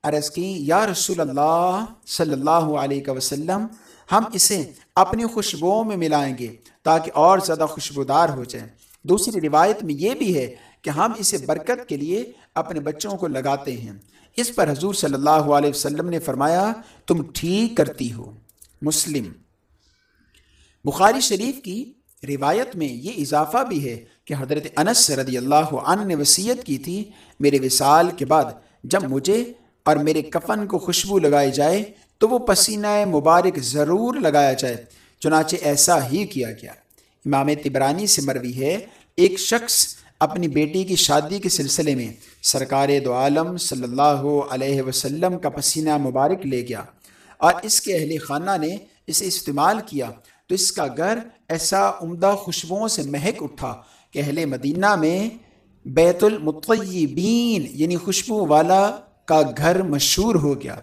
عرض کی، یا رسول اللہ صلی اللہ علیہ وسلم، ہم اسے اپنی خوشبوؤں میں ملائیں گے تاکہ اور زیادہ خوشبودار ہو جائیں۔ دوسری روایت میں یہ بھی ہے کہ ہم اسے برکت کے لیے اپنے بچوں کو لگاتے ہیں۔ اس پر حضور صلی اللہ علیہ وسلم نے فرمایا، تم ٹھیک کرتی ہو۔ مسلم۔ بخاری شریف کی روایت میں یہ اضافہ بھی ہے کہ حضرت انس رضی اللہ عنہ نے وصیت کی تھی، میرے وصال کے بعد جب مجھے اور میرے کفن کو خوشبو لگائی جائے تو وہ پسینہ مبارک ضرور لگایا جائے، چنانچہ ایسا ہی کیا گیا۔ امام تبرانی سے مروی ہے، ایک شخص اپنی بیٹی کی شادی کے سلسلے میں سرکار دو عالم صلی اللہ علیہ وسلم کا پسینہ مبارک لے گیا اور اس کے اہل خانہ نے اسے استعمال کیا تو اس کا گھر ایسا عمدہ خوشبوؤں سے مہک اٹھا کہ اہل مدینہ میں بیت المطیبین یعنی خوشبو والا کا گھر مشہور ہو گیا۔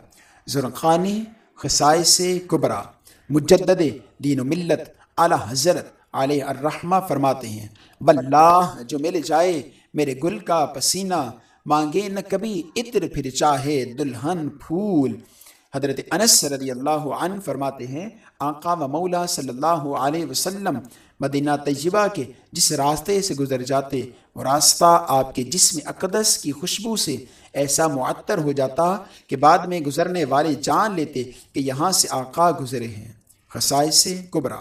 زرخانی خصائص کبرا، مجدد دین و ملت اعلیٰ حضرت علیہ الرحمہ فرماتے ہیں، واللہ، جو مل جائے میرے گل کا پسینہ، مانگے نہ کبھی عطر پھر چاہے دلہن پھول۔ حضرت انس رضی اللہ عنہ فرماتے ہیں، آقا و مولا صلی اللہ علیہ وسلم مدینہ طیبہ کے جس راستے سے گزر جاتے وہ راستہ آپ کے جسم اقدس کی خوشبو سے ایسا معطر ہو جاتا کہ بعد میں گزرنے والے جان لیتے کہ یہاں سے آقا گزرے ہیں۔ خسائے سے کبرا۔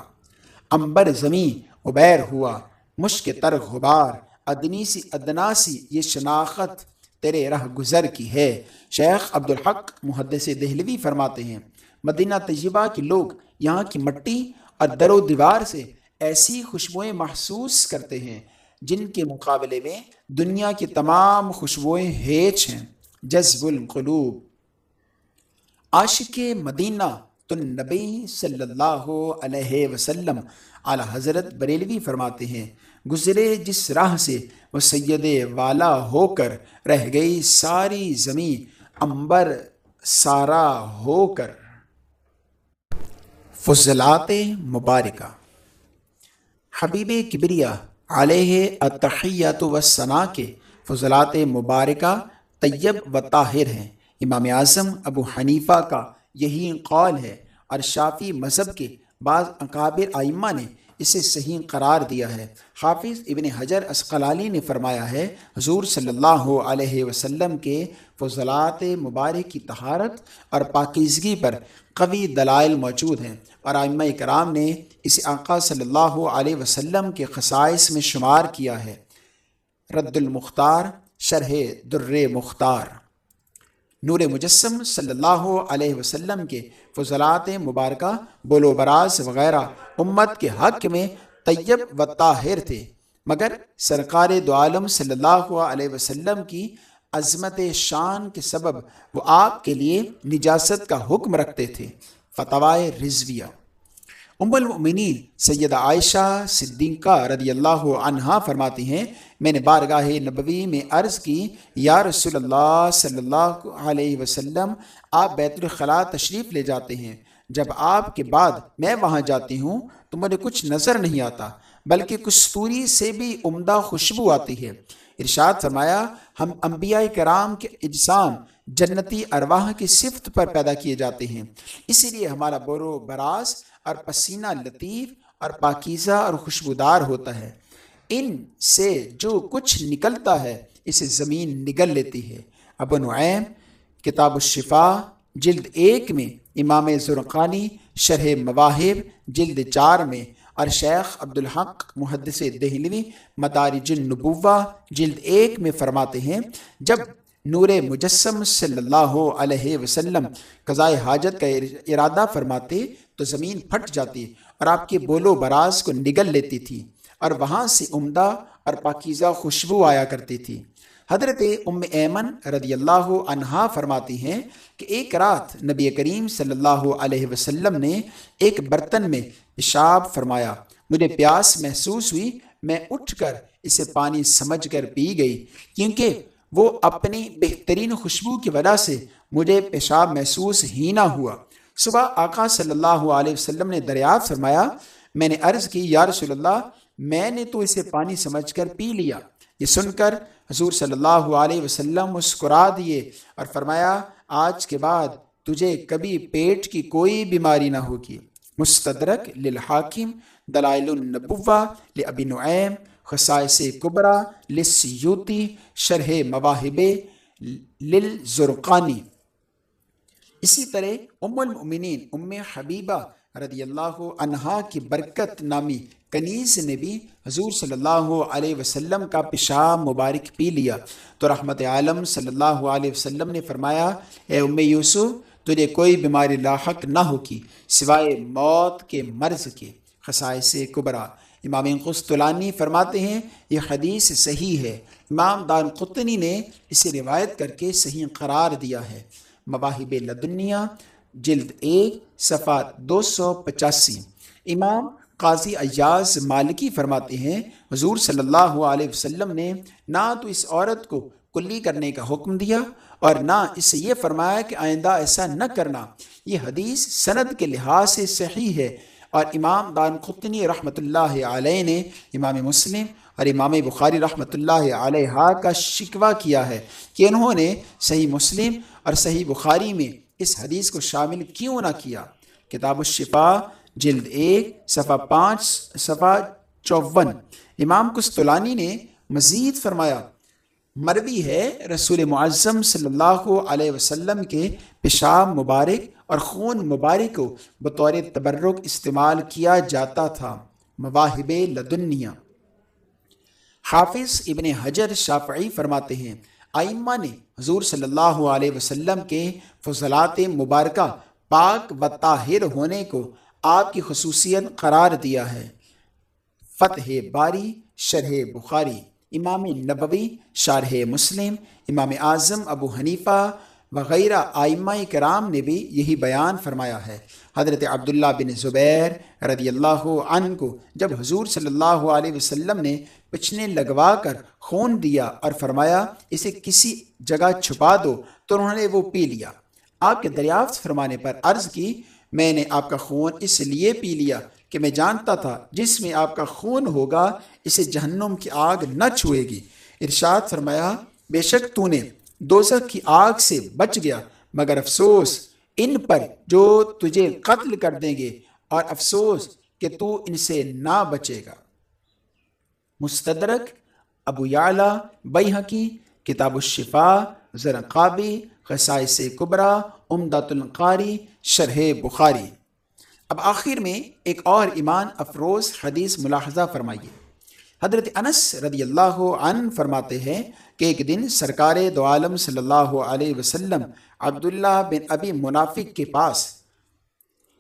امبر زمیں عبیر ہوا، مشک تر غبار، ادنی سی ادناسی یہ شناخت تیرے رہ گزر کی ہے۔ شیخ عبدالحق محدث دہلوی فرماتے ہیں، مدینہ طیبہ کے لوگ یہاں کی مٹی اور در و دیوار سے ایسی خوشبوئیں محسوس کرتے ہیں جن کے مقابلے میں دنیا کی تمام خوشبوئیں ہیچ ہیں۔ جذب القلوب۔ عاشق مدینہ تو نبی صلی اللہ علیہ وسلم اعلی حضرت بریلوی فرماتے ہیں، گزرے جس راہ سے وہ سید والا ہو کر رہ گئی ساری زمین امبر سارا ہو کر۔ فضلات مبارکہ۔ حبیب کبریا علیہ التحیت و ثنا کے فضلات مبارکہ طیب و طاہر ہیں۔ امام اعظم ابو حنیفہ کا یہی قول ہے اور شافی مذہب کے بعض اکابر آئمہ نے اسے صحیح قرار دیا ہے۔ حافظ ابن حجر اسقلالی نے فرمایا ہے، حضور صلی اللہ علیہ وسلم کے فضلات مبارک کی طہارت اور پاکیزگی پر قوی دلائل موجود ہیں۔ اور آئمہ کرام نے اسے آقا صلی اللہ علیہ وسلم کے خصائص میں شمار کیا ہے۔ رد المختار، شرح در مختار۔ نور مجسم صلی اللہ علیہ وسلم کے فضلات مبارکہ بول و براز وغیرہ امت کے حق میں طیب و طاہر تھے۔ مگر سرکار دو عالم صلی اللہ علیہ وسلم کی عظمت شان کے سبب وہ آپ کے لیے نجاست کا حکم رکھتے تھے۔ فتوائے رضویہ۔ ام المؤمنین سیدہ عائشہ صدیقہ رضی اللہ عنہا فرماتی ہیں، میں نے بارگاہ نبوی میں عرض کی، یا رسول اللہ صلی اللہ علیہ وسلم، آپ بیت الخلاء تشریف لے جاتے ہیں۔ جب آپ کے بعد میں وہاں جاتی ہوں تو مجھے کچھ نظر نہیں آتا، بلکہ کستوری سے بھی عمدہ خوشبو آتی ہے۔ ارشاد فرمایا، ہم انبیاء کرام کے اجسام جنتی ارواح کی صفت پر پیدا کیے جاتے ہیں۔ اسی لیے ہمارا برو براز اور پسینہ لطیف اور پاکیزہ اور خوشبودار ہوتا ہے۔ ان سے جو کچھ نکلتا ہے، اسے زمین نگل لیتی ہے۔ ابو نعیم، کتاب الشفا، جلد ایک میں، امام زرقانی، شرح مواہب، جلد چار میں اور شیخ عبدالحق محدث دہلوی مدارج النبوہ جلد ایک میں فرماتے ہیں، جب نور مجسم صلی اللہ علیہ وسلم قضائے حاجت کا ارادہ فرماتے تو زمین پھٹ جاتی اور آپ کے بولو براز کو نگل لیتی تھی اور وہاں سے عمدہ اور پاکیزہ خوشبو آیا کرتی تھی۔ حضرت ام ایمن رضی اللہ عنہا فرماتی ہیں کہ ایک رات نبی کریم صلی اللہ علیہ وسلم نے ایک برتن میں پیشاب فرمایا۔ مجھے پیاس محسوس ہوئی۔ میں اٹھ کر اسے پانی سمجھ کر پی گئی۔ کیونکہ وہ اپنی بہترین خوشبو کی وجہ سے مجھے پیشاب محسوس ہی نہ ہوا۔ صبح آقا صلی اللہ علیہ وسلم نے دریافت فرمایا، میں نے عرض کی، یا رسول اللہ، میں نے تو اسے پانی سمجھ کر پی لیا۔ یہ سن کر حضور صلی اللہ علیہ وسلم مسکرا دیے اور فرمایا، آج کے بعد تجھے کبھی پیٹ کی کوئی بیماری نہ ہوگی۔ مستدرک للحاکم، دلائل النبوہ، لابی نعیم، خصائص کبرا لسیوتی شرح مواہب، للزرقانی۔ اسی طرح ام المؤمنین، ام حبیبہ رضی اللہ عنہا کی برکت نامی کنیز نے بھی حضور صلی اللہ علیہ وسلم کا پیشاب مبارک پی لیا۔ تو رحمت عالم صلی اللہ علیہ وسلم نے فرمایا، اے ام یوسف، تجھے کوئی بیماری لاحق نہ ہوگی، سوائے موت کے مرض کے خصائص کبرا۔ امام قسطلانی فرماتے ہیں، یہ حدیث صحیح ہے۔ امام دان قطنی نے اسے روایت کر کے صحیح قرار دیا ہے۔ مواہب لدنیا جلد ایک، صفحہ دو سو پچاسی۔ امام قاضی ایاز مالکی فرماتے ہیں، حضور صلی اللہ علیہ وسلم نے نہ تو اس عورت کو کلی کرنے کا حکم دیا اور نہ اس سے یہ فرمایا کہ آئندہ ایسا نہ کرنا۔ یہ حدیث سند کے لحاظ سے صحیح ہے اور امام دان قطنی رحمۃ اللہ علیہ نے امام مسلم اور امام بخاری رحمۃ اللہ علیہ کا شکوہ کیا ہے کہ انہوں نے صحیح مسلم اور صحیح بخاری میں اس حدیث کو شامل کیوں نہ کیا؟ کتاب الشفا جلد ایک، صفحہ پانچ، صفحہ چون۔ امام کستولانی نے مزید فرمایا، مروی ہے رسول معظم صلی اللہ علیہ وسلم کے پیشاب مبارک اور خون مبارک کو بطور تبرک استعمال کیا جاتا تھا۔ مواہب لدنیا حافظ ابن حجر شافعی فرماتے ہیں، آئمہ نے حضور صلی اللہ علیہ وسلم کے فضلات مبارکہ پاک و طاہر ہونے کو آپ کی خصوصیت قرار دیا ہے۔ فتح باری، شرح بخاری، امام نبوی شارح مسلم، امام اعظم ابو حنیفہ وغیرہ آئمہ کرام نے بھی یہی بیان فرمایا ہے۔ حضرت عبداللہ بن زبیر رضی اللہ عنہ کو جب حضور صلی اللہ علیہ وسلم نے پچھنے لگوا کر خون دیا اور فرمایا، اسے کسی جگہ چھپا دو۔ تو انہوں نے وہ پی لیا۔ آپ کے دریافت فرمانے پر عرض کی، میں نے آپ کا خون اس لیے پی لیا کہ میں جانتا تھا، جس میں آپ کا خون ہوگا، اسے جہنم کی آگ نہ چھوئے گی۔ ارشاد فرمایا، بے شک تو نے دوزخ کی آگ سے بچ گیا، مگر افسوس ان پر جو تجھے قتل کر دیں گے اور افسوس کہ تو ان سے نہ بچے گا۔ مستدرک ابو یعلا بیحقی کتاب الشفا زرقابی، خصائص کبرا امداد القاری، شرح بخاری۔ اب آخر میں ایک اور ایمان افروز حدیث ملاحظہ فرمائیے۔ حضرت انس رضی اللہ عنہ فرماتے ہیں کہ ایک دن سرکار دو عالم صلی اللہ علیہ وسلم عبداللہ بن ابی منافق کے پاس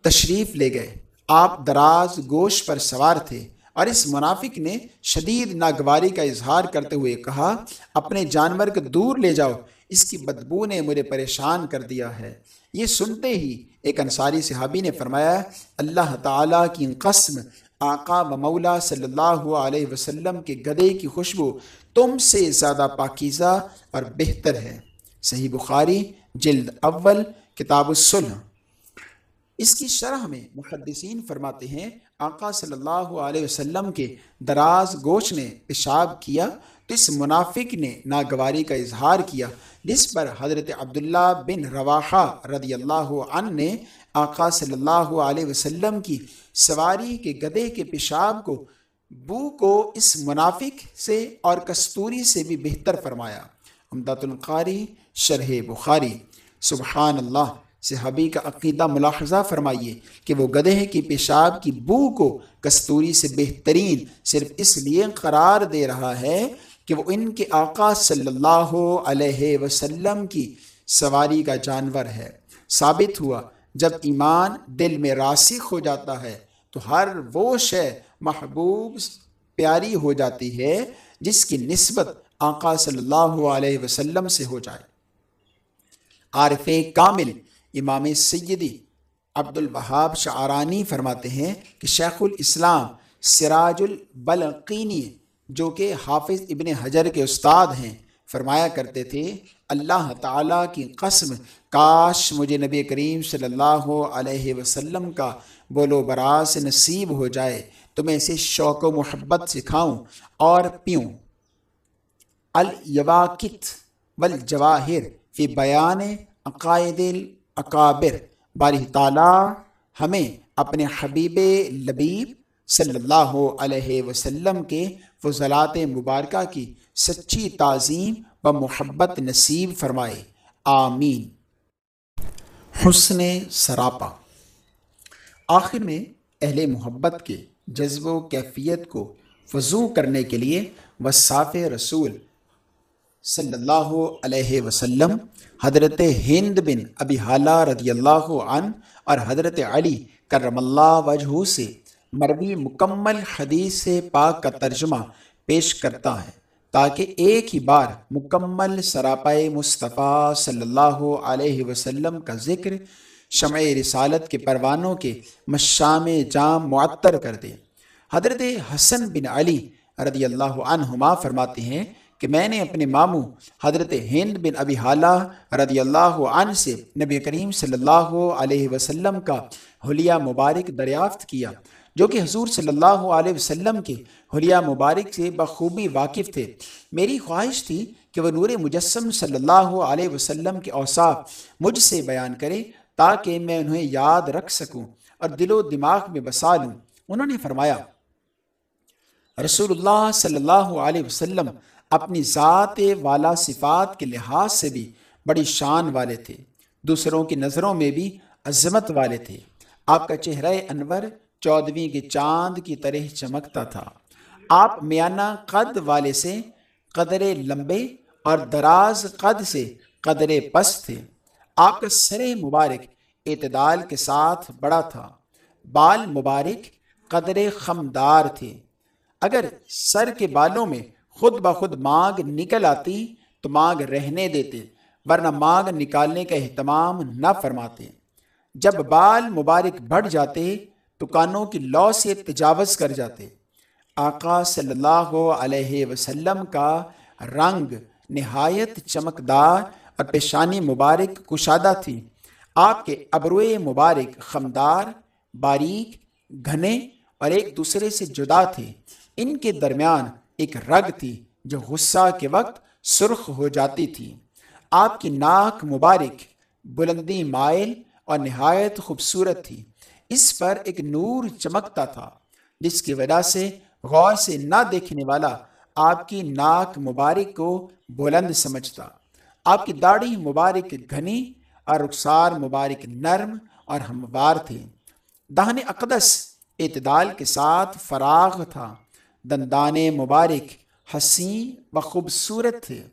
تشریف لے گئے۔ آپ دراز گوشت پر سوار تھے اور اس منافق نے شدید ناگواری کا اظہار کرتے ہوئے کہا، اپنے جانور کو دور لے جاؤ، اس کی بدبو نے مجھے پریشان کر دیا ہے۔ یہ سنتے ہی ایک انصاری صحابی نے فرمایا، اللہ تعالیٰ کی قسم آقا و مولا صلی اللہ علیہ وسلم کے گدے کی خوشبو تم سے زیادہ پاکیزہ اور بہتر ہے۔ صحیح بخاری، جلد اول، کتاب الصلح اس کی شرح میں محدثین فرماتے ہیں، آقا صلی اللہ علیہ وسلم کے دراز گوش نے پیشاب کیا تو اس منافق نے ناگواری کا اظہار کیا، جس پر حضرت عبداللہ بن رواحہ رضی اللہ عنہ نے آقا صلی اللہ علیہ وسلم کی سواری کے گدے کے پیشاب کو بو کو اس منافق سے اور کستوری سے بھی بہتر فرمایا۔ امداد القاری، شرح بخاری۔ سبحان اللہ، صحابی کا عقیدہ ملاحظہ فرمائیے کہ وہ گدھے کی پیشاب کی بو کو کستوری سے بہترین، صرف اس لیے قرار دے رہا ہے کہ وہ ان کے آقا صلی اللہ علیہ وسلم کی سواری کا جانور ہے۔ ثابت ہوا جب ایمان دل میں راسخ ہو جاتا ہے، تو ہر وہ شے محبوب، پیاری ہو جاتی ہے، جس کی نسبت آقا صلی اللہ علیہ وسلم سے ہو جائے۔ عارف کامل امام سیدی عبد البہاب شعرانی فرماتے ہیں کہ شیخ الاسلام سراج البلقینی، جو کہ حافظ ابن حجر کے استاد ہیں، فرمایا کرتے تھے اللہ تعالیٰ کی قسم، کاش مجھے نبی کریم صلی اللہ علیہ وسلم کا بولو براز نصیب ہو جائے، تو میں اسے شوق و محبت سکھاؤں اور پیوں۔ الیواکت والجواہر فی بیان عقائد الاکابر، باری تعالیٰ ہمیں اپنے حبیب لبیب صلی اللہ علیہ وسلم کے فضلات مبارکہ کی سچی تعظیم و محبت نصیب فرمائے۔ آمین۔ حسن سراپا۔ آخر میں اہل محبت کے جذب و کیفیت کو فضو کرنے کے لیے وصاف رسول صلی اللہ علیہ وسلم، حضرت ہند بن ابی حالہ رضی اللہ عنہ اور حضرت علی کرم اللہ وجہ سے مروی مکمل حدیث پاک کا ترجمہ پیش کرتا ہے۔ تاکہ ایک ہی بار مکمل سراپائے مصطفیٰ صلی اللہ علیہ وسلم کا ذکر شمع رسالت کے پروانوں کے مشام جام معطر کر دے۔ حضرت حسن بن علی رضی اللہ عنہما فرماتے ہیں کہ میں نے اپنے ماموں حضرت ہند بن ابی حالہ رضی اللہ عنہ سے نبی کریم صلی اللہ علیہ وسلم کا حلیہ مبارک دریافت کیا۔ جو کہ حضور صلی اللہ علیہ وسلم کے حلیہ مبارک سے بخوبی واقف تھے۔ میری خواہش تھی کہ وہ نور مجسم صلی اللہ علیہ وسلم کے اوصاف مجھ سے بیان کرے تاکہ میں انہیں یاد رکھ سکوں اور دل و دماغ میں بسا لوں۔ انہوں نے فرمایا، رسول اللہ صلی اللہ علیہ وسلم اپنی ذات والا صفات کے لحاظ سے بھی بڑی شان والے تھے۔ دوسروں کی نظروں میں بھی عظمت والے تھے۔ آپ کا چہرہ انور چودویں کے چاند کی طرح چمکتا تھا۔ آپ میانہ قد والے سے قدر لمبے اور دراز قد سے قدر پس تھے۔ آپ کا سر مبارک اعتدال کے ساتھ بڑا تھا۔ بال مبارک، قدر خمدار تھے۔ اگر سر کے بالوں میں خود بخود مانگ نکل آتی تو مانگ رہنے دیتے، ورنہ مانگ نکالنے کا اہتمام نہ فرماتے۔ جب بال مبارک بڑھ جاتے تو کانوں کی لو سے تجاوز کر جاتے۔ آقا صلی اللہ علیہ وسلم کا رنگ نہایت چمکدار اور پیشانی مبارک کشادہ تھی۔ آپ کے ابروئے مبارک خمدار، باریک، گھنے اور ایک دوسرے سے جدا تھے۔ ان کے درمیان ایک رگ تھی جو غصہ کے وقت سرخ ہو جاتی تھی۔ آپ کی ناک مبارک، بلندی مائل اور نہایت خوبصورت تھی۔ اس پر ایک نور چمکتا تھا، جس کی وجہ سے غور سے نہ دیکھنے والا آپ کی ناک مبارک کو بلند سمجھتا۔ آپ کی داڑھی مبارک گھنی اور رخسار مبارک نرم اور ہموار تھے دہن اقدس اعتدال کے ساتھ فراغ تھا۔ دندان مبارک حسین و خوبصورت تھے۔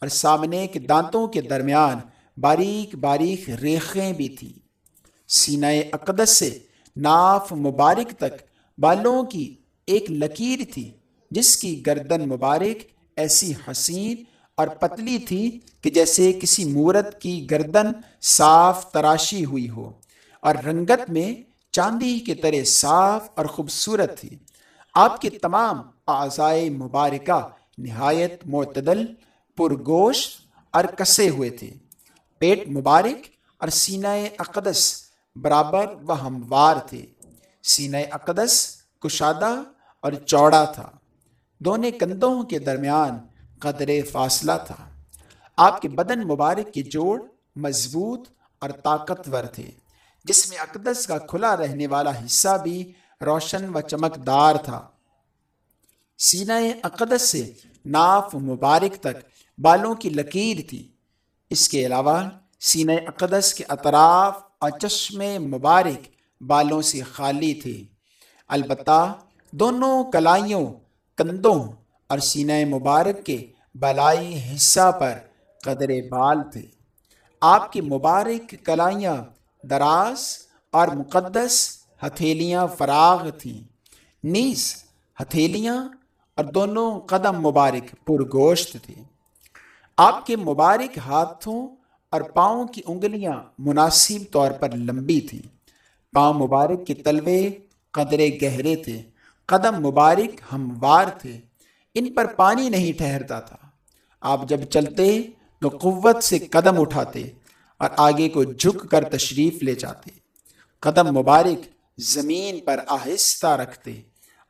اور سامنے کے دانتوں کے درمیان باریک باریک ریخیں بھی تھیں۔ سینہ اقدس سے ناف مبارک تک بالوں کی ایک لکیر تھی، جس کی گردن مبارک ایسی حسین اور پتلی تھی کہ جیسے کسی مورت کی گردن صاف تراشی ہوئی ہو اور رنگت میں چاندی کے طرح صاف اور خوبصورت تھی۔ آپ کے تمام اعضائے مبارکہ نہایت معتدل، پرگوش اور کسے ہوئے تھے۔ پیٹ مبارک اور سینہ اقدس برابر و ہموار تھے۔ سینہ اقدس، کشادہ اور چوڑا تھا۔ دونوں کندھوں کے درمیان قدر فاصلہ تھا۔ آپ کے بدن مبارک کے جوڑ مضبوط اور طاقتور تھے۔ جس میں اقدس کا کھلا رہنے والا حصہ بھی روشن و چمکدار تھا۔ سینہ اقدس سے ناف مبارک تک بالوں کی لکیر تھی۔ اس کے علاوہ سینہ اقدس کے اطراف اور چشم مبارک بالوں سے خالی تھے۔ البتہ دونوں کلائیوں، کندھوں اور سینہ مبارک کے بلائی حصہ پر قدر بال تھے۔ آپ کی مبارک کلائیاں دراز اور مقدس ہتھیلیاں فراغ تھیں۔ نیز ہتھیلیاں اور دونوں قدم مبارک پرگوشت تھے۔ آپ کے مبارک ہاتھوں اور پاؤں کی انگلیاں مناسب طور پر لمبی تھیں۔ پاؤں مبارک کے تلوے قدرے گہرے تھے، قدم مبارک ہموار تھے، ان پر پانی نہیں ٹھہرتا تھا۔ آپ جب چلتے تو قوت سے قدم اٹھاتے اور آگے کو جھک کر تشریف لے جاتے۔ قدم مبارک زمین پر آہستہ رکھتے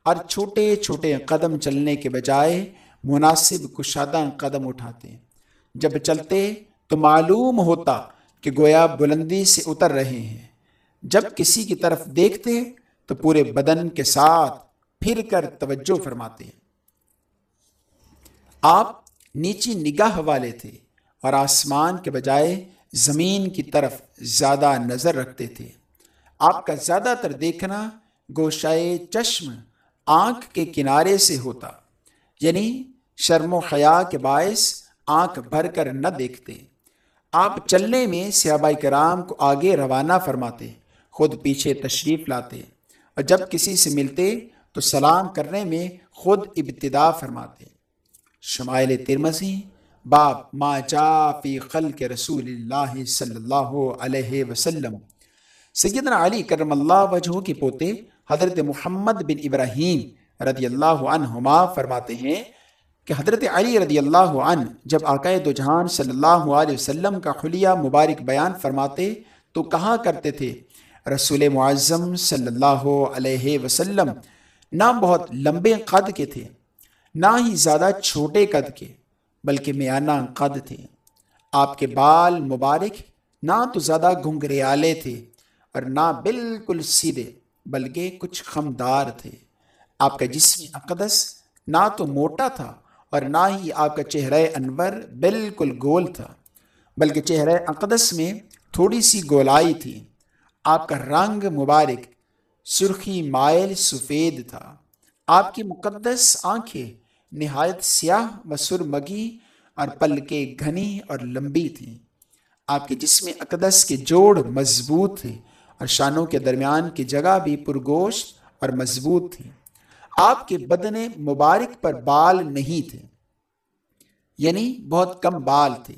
اور چھوٹے چھوٹے قدم چلنے کے بجائے مناسب کشادہ قدم اٹھاتے۔ جب چلتے تو معلوم ہوتا کہ گویا بلندی سے اتر رہے ہیں۔ جب کسی کی طرف دیکھتے تو پورے بدن کے ساتھ پھر کر توجہ فرماتے آپ نیچی نگاہ والے تھے اور آسمان کے بجائے زمین کی طرف زیادہ نظر رکھتے تھے۔ آپ کا زیادہ تر دیکھنا گوشائے چشم آنکھ کے کنارے سے ہوتا یعنی شرم و حیا کے باعث آنکھ بھر کر نہ دیکھتے۔ آپ چلنے میں صحابہ کرام کو آگے روانہ فرماتے، خود پیچھے تشریف لاتے اور جب کسی سے ملتے تو سلام کرنے میں خود ابتدا فرماتے۔ شمائل ترمسی باب ما جا فی خلق رسول اللہ صلی اللہ علیہ وسلم۔ سیدنا علی کرم اللہ وجہ کے پوتے حضرت محمد بن ابراہیم رضی اللہ عنہما فرماتے ہیں کہ حضرت علی رضی اللہ عنہ جب آقائے دو جہان صلی اللہ علیہ وسلم کا خلیہ مبارک بیان فرماتے تو کہا کرتے تھے؟ رسول معظم صلی اللہ علیہ وسلم نہ بہت لمبے قد کے تھے، نہ ہی زیادہ چھوٹے قد کے، بلکہ میانہ قد تھے۔ آپ کے بال مبارک نہ تو زیادہ گھنگریالے تھے اور نہ بالکل سیدھے، بلکہ کچھ خمدار تھے۔ آپ کا جسم اقدس نہ تو موٹا تھا اور نہ ہی آپ کا چہرہ انور بالکل گول تھا، بلکہ چہرہ اقدس میں تھوڑی سی گولائی تھی۔ آپ کا رنگ مبارک، سرخی مائل سفید تھا۔ آپ کی مقدس آنکھیں نہایت سیاہ و سرمگی اور پلکیں گھنی اور لمبی تھیں۔ آپ کے جسم اقدس کے جوڑ مضبوط تھے اور شانوں کے درمیان کی جگہ بھی پرگوشت اور مضبوط تھی۔ آپ کے بدن مبارک پر بال نہیں تھے یعنی بہت کم بال تھے۔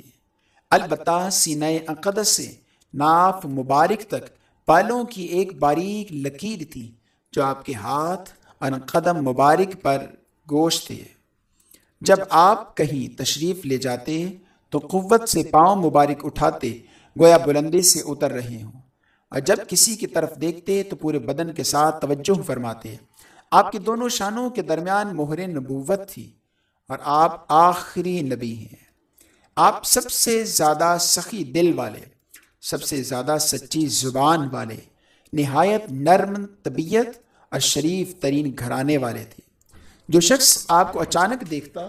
البتہ سینہ اقدس سے ناف مبارک تک بالوں کی ایک باریک لکیر تھی، جو آپ کے ہاتھ اور قدم مبارک پر گوشت تھے۔ جب آپ کہیں تشریف لے جاتے تو قوت سے پاؤں مبارک اٹھاتے گویا بلندی سے اتر رہے ہوں۔ اور جب کسی کی طرف دیکھتے تو پورے بدن کے ساتھ توجہ فرماتے۔ آپ کے دونوں شانوں کے درمیان مہر نبوت تھی اور آپ آخری نبی ہیں۔ آپ سب سے زیادہ سخی دل والے، سب سے زیادہ سچی زبان والے، نہایت نرم طبیعت اور شریف ترین گھرانے والے تھے۔ جو شخص آپ کو اچانک دیکھتا،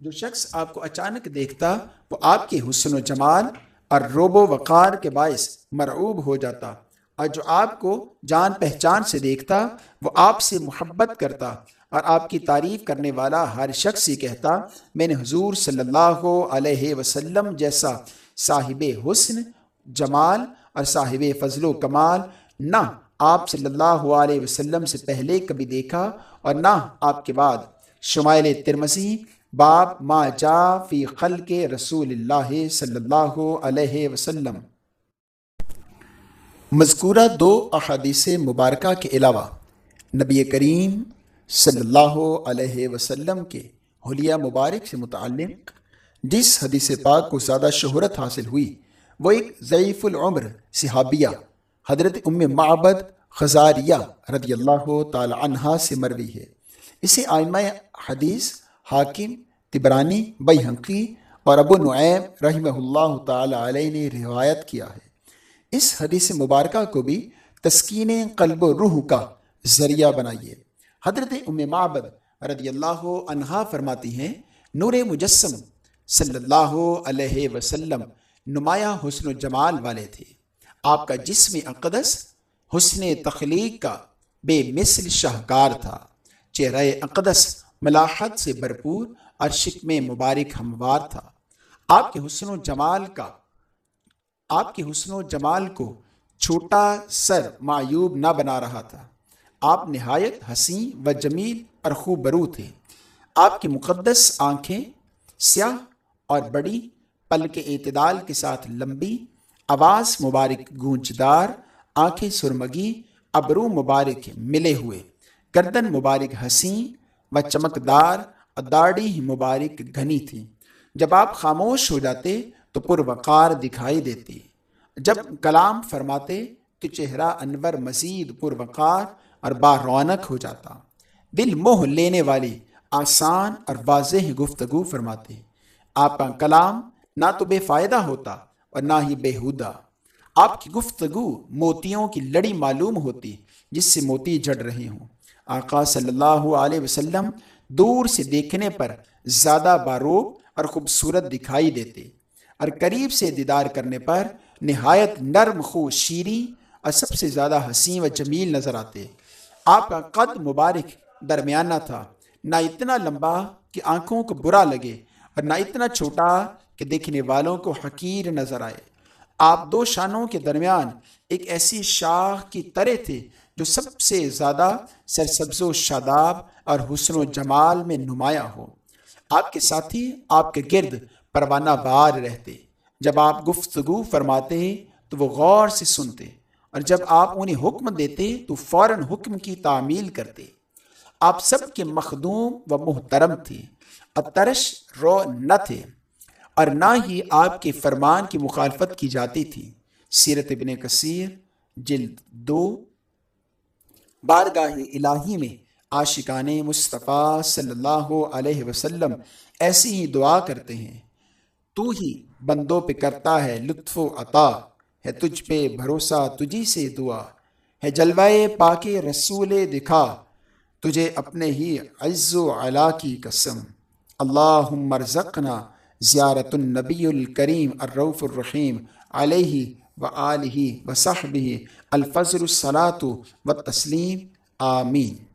جو شخص آپ کو اچانک دیکھتا، وہ آپ کے حسن و جمال اور روب و وقار کے باعث مرعوب ہو جاتا۔ اور جو آپ کو جان پہچان سے دیکھتا، وہ آپ سے محبت کرتا اور آپ کی تعریف کرنے والا ہر شخص ہی کہتا، میں نے حضور صلی اللہ علیہ وسلم جیسا صاحب حسن، جمال اور صاحب فضل و کمال نہ آپ صلی اللہ علیہ وسلم سے پہلے کبھی دیکھا اور نہ آپ کے بعد۔ شمائل ترمسی باب ما جا فی خلق رسول اللہ صلی اللہ علیہ وسلم۔ مذکورہ دو احادیث مبارکہ کے علاوہ نبی کریم صلی اللہ علیہ وسلم کے حلیہ مبارک سے متعلق جس حدیث پاک کو زیادہ شہرت حاصل ہوئی، وہ ایک ضعیف العمر صحابیہ حضرت ام معبد خزاریہ رضی اللہ تعالی عنہ سے مروی ہے۔ اسے آئمہ حدیث حاکم، تبرانی حنقی اور ابو نعیم رحمہ اللہ تعالی علیہ نے روایت کیا ہے۔ اس حدیث مبارکہ کو بھی تسکین قلب و روح کا ذریعہ بنائیے۔ حضرت ام معبد رضی اللہ عنہا فرماتی ہیں، نور مجسم صلی اللہ علیہ وسلم نمایاں حسن و جمال والے تھے۔ آپ کا جسم اقدس، حسن تخلیق کا بے مثل شاہکار تھا۔ چہرہ اقدس ملاحت سے بھرپور اور شکم مبارک ہموار تھا۔ آپ کے حسن و جمال کا آپ کے حسن و جمال کو چھوٹا سر معیوب نہ بنا رہا تھا۔ آپ نہایت حسین و جمیل اور خوب برو تھے۔ آپ کی مقدس آنکھیں سیاہ اور بڑی پل کے اعتدال کے ساتھ لمبی، آواز مبارک گونجدار، آنکھیں سرمگی، ابرو مبارک ملے ہوئے۔ گردن مبارک حسین و چمکدار، اور داڑھی مبارک گھنی تھی۔ جب آپ خاموش ہو جاتے تو پروقار دکھائی دیتی۔ جب کلام فرماتے تو چہرہ انور مزید پروقار اور با رونق ہو جاتا۔ دل موہ لینے والی آسان اور واضح گفتگو فرماتے۔ آپ کا کلام نہ تو بے فائدہ ہوتا اور نہ ہی بےحودہ۔ آپ کی گفتگو موتیوں کی لڑی معلوم ہوتی جس سے موتی جڑ رہے ہوں۔ آقا صلی اللہ علیہ وسلم دور سے دیکھنے پر زیادہ باروب اور خوبصورت دکھائی دیتے۔ اور قریب سے دیدار کرنے پر نہایت نرم خو شیریں اور سب سے زیادہ حسین و جمیل نظر آتے۔ آپ کا قد مبارک درمیانہ تھا۔ نہ اتنا لمبا کہ آنکھوں کو برا لگے اور نہ اتنا چھوٹا کہ دیکھنے والوں کو حقیر نظر آئے۔ آپ دو شانوں کے درمیان ایک ایسی شاخ کی طرح تھے جو سب سے زیادہ سرسبز و شاداب اور حسن و جمال میں نمایاں ہو۔ آپ کے ساتھی، آپ کے گرد پروانہ بار رہتے۔ جب آپ گفتگو فرماتے تو وہ غور سے سنتے۔ اور جب آپ انہیں حکم دیتے، تو فوراً حکم کی تعمیل کرتے۔ آپ سب کے مخدوم و محترم تھے۔ اترش رو نہ تھے۔ اور نہ ہی آپ کے فرمان کی مخالفت کی جاتی تھی۔ سیرت ابن کثیر، جلد دو۔ بارگاہ الہی میں عاشقان مصطفیٰ صلی اللہ علیہ وسلم ایسی ہی دعا کرتے ہیں۔ تو ہی بندوں پہ کرتا ہے لطف و عطا۔ ہے تجھ پہ بھروسہ، تجھی سے دعا۔ ہے جلوائے پاک رسول دکھا۔ تجھے اپنے ہی عز و علا کی قسم۔ اللہ مرزقنا زیارت النبی الکریم الروف الرحیم علیہ و آلہ و صحبہ الفضر الصلاۃ و تسلیم آمین۔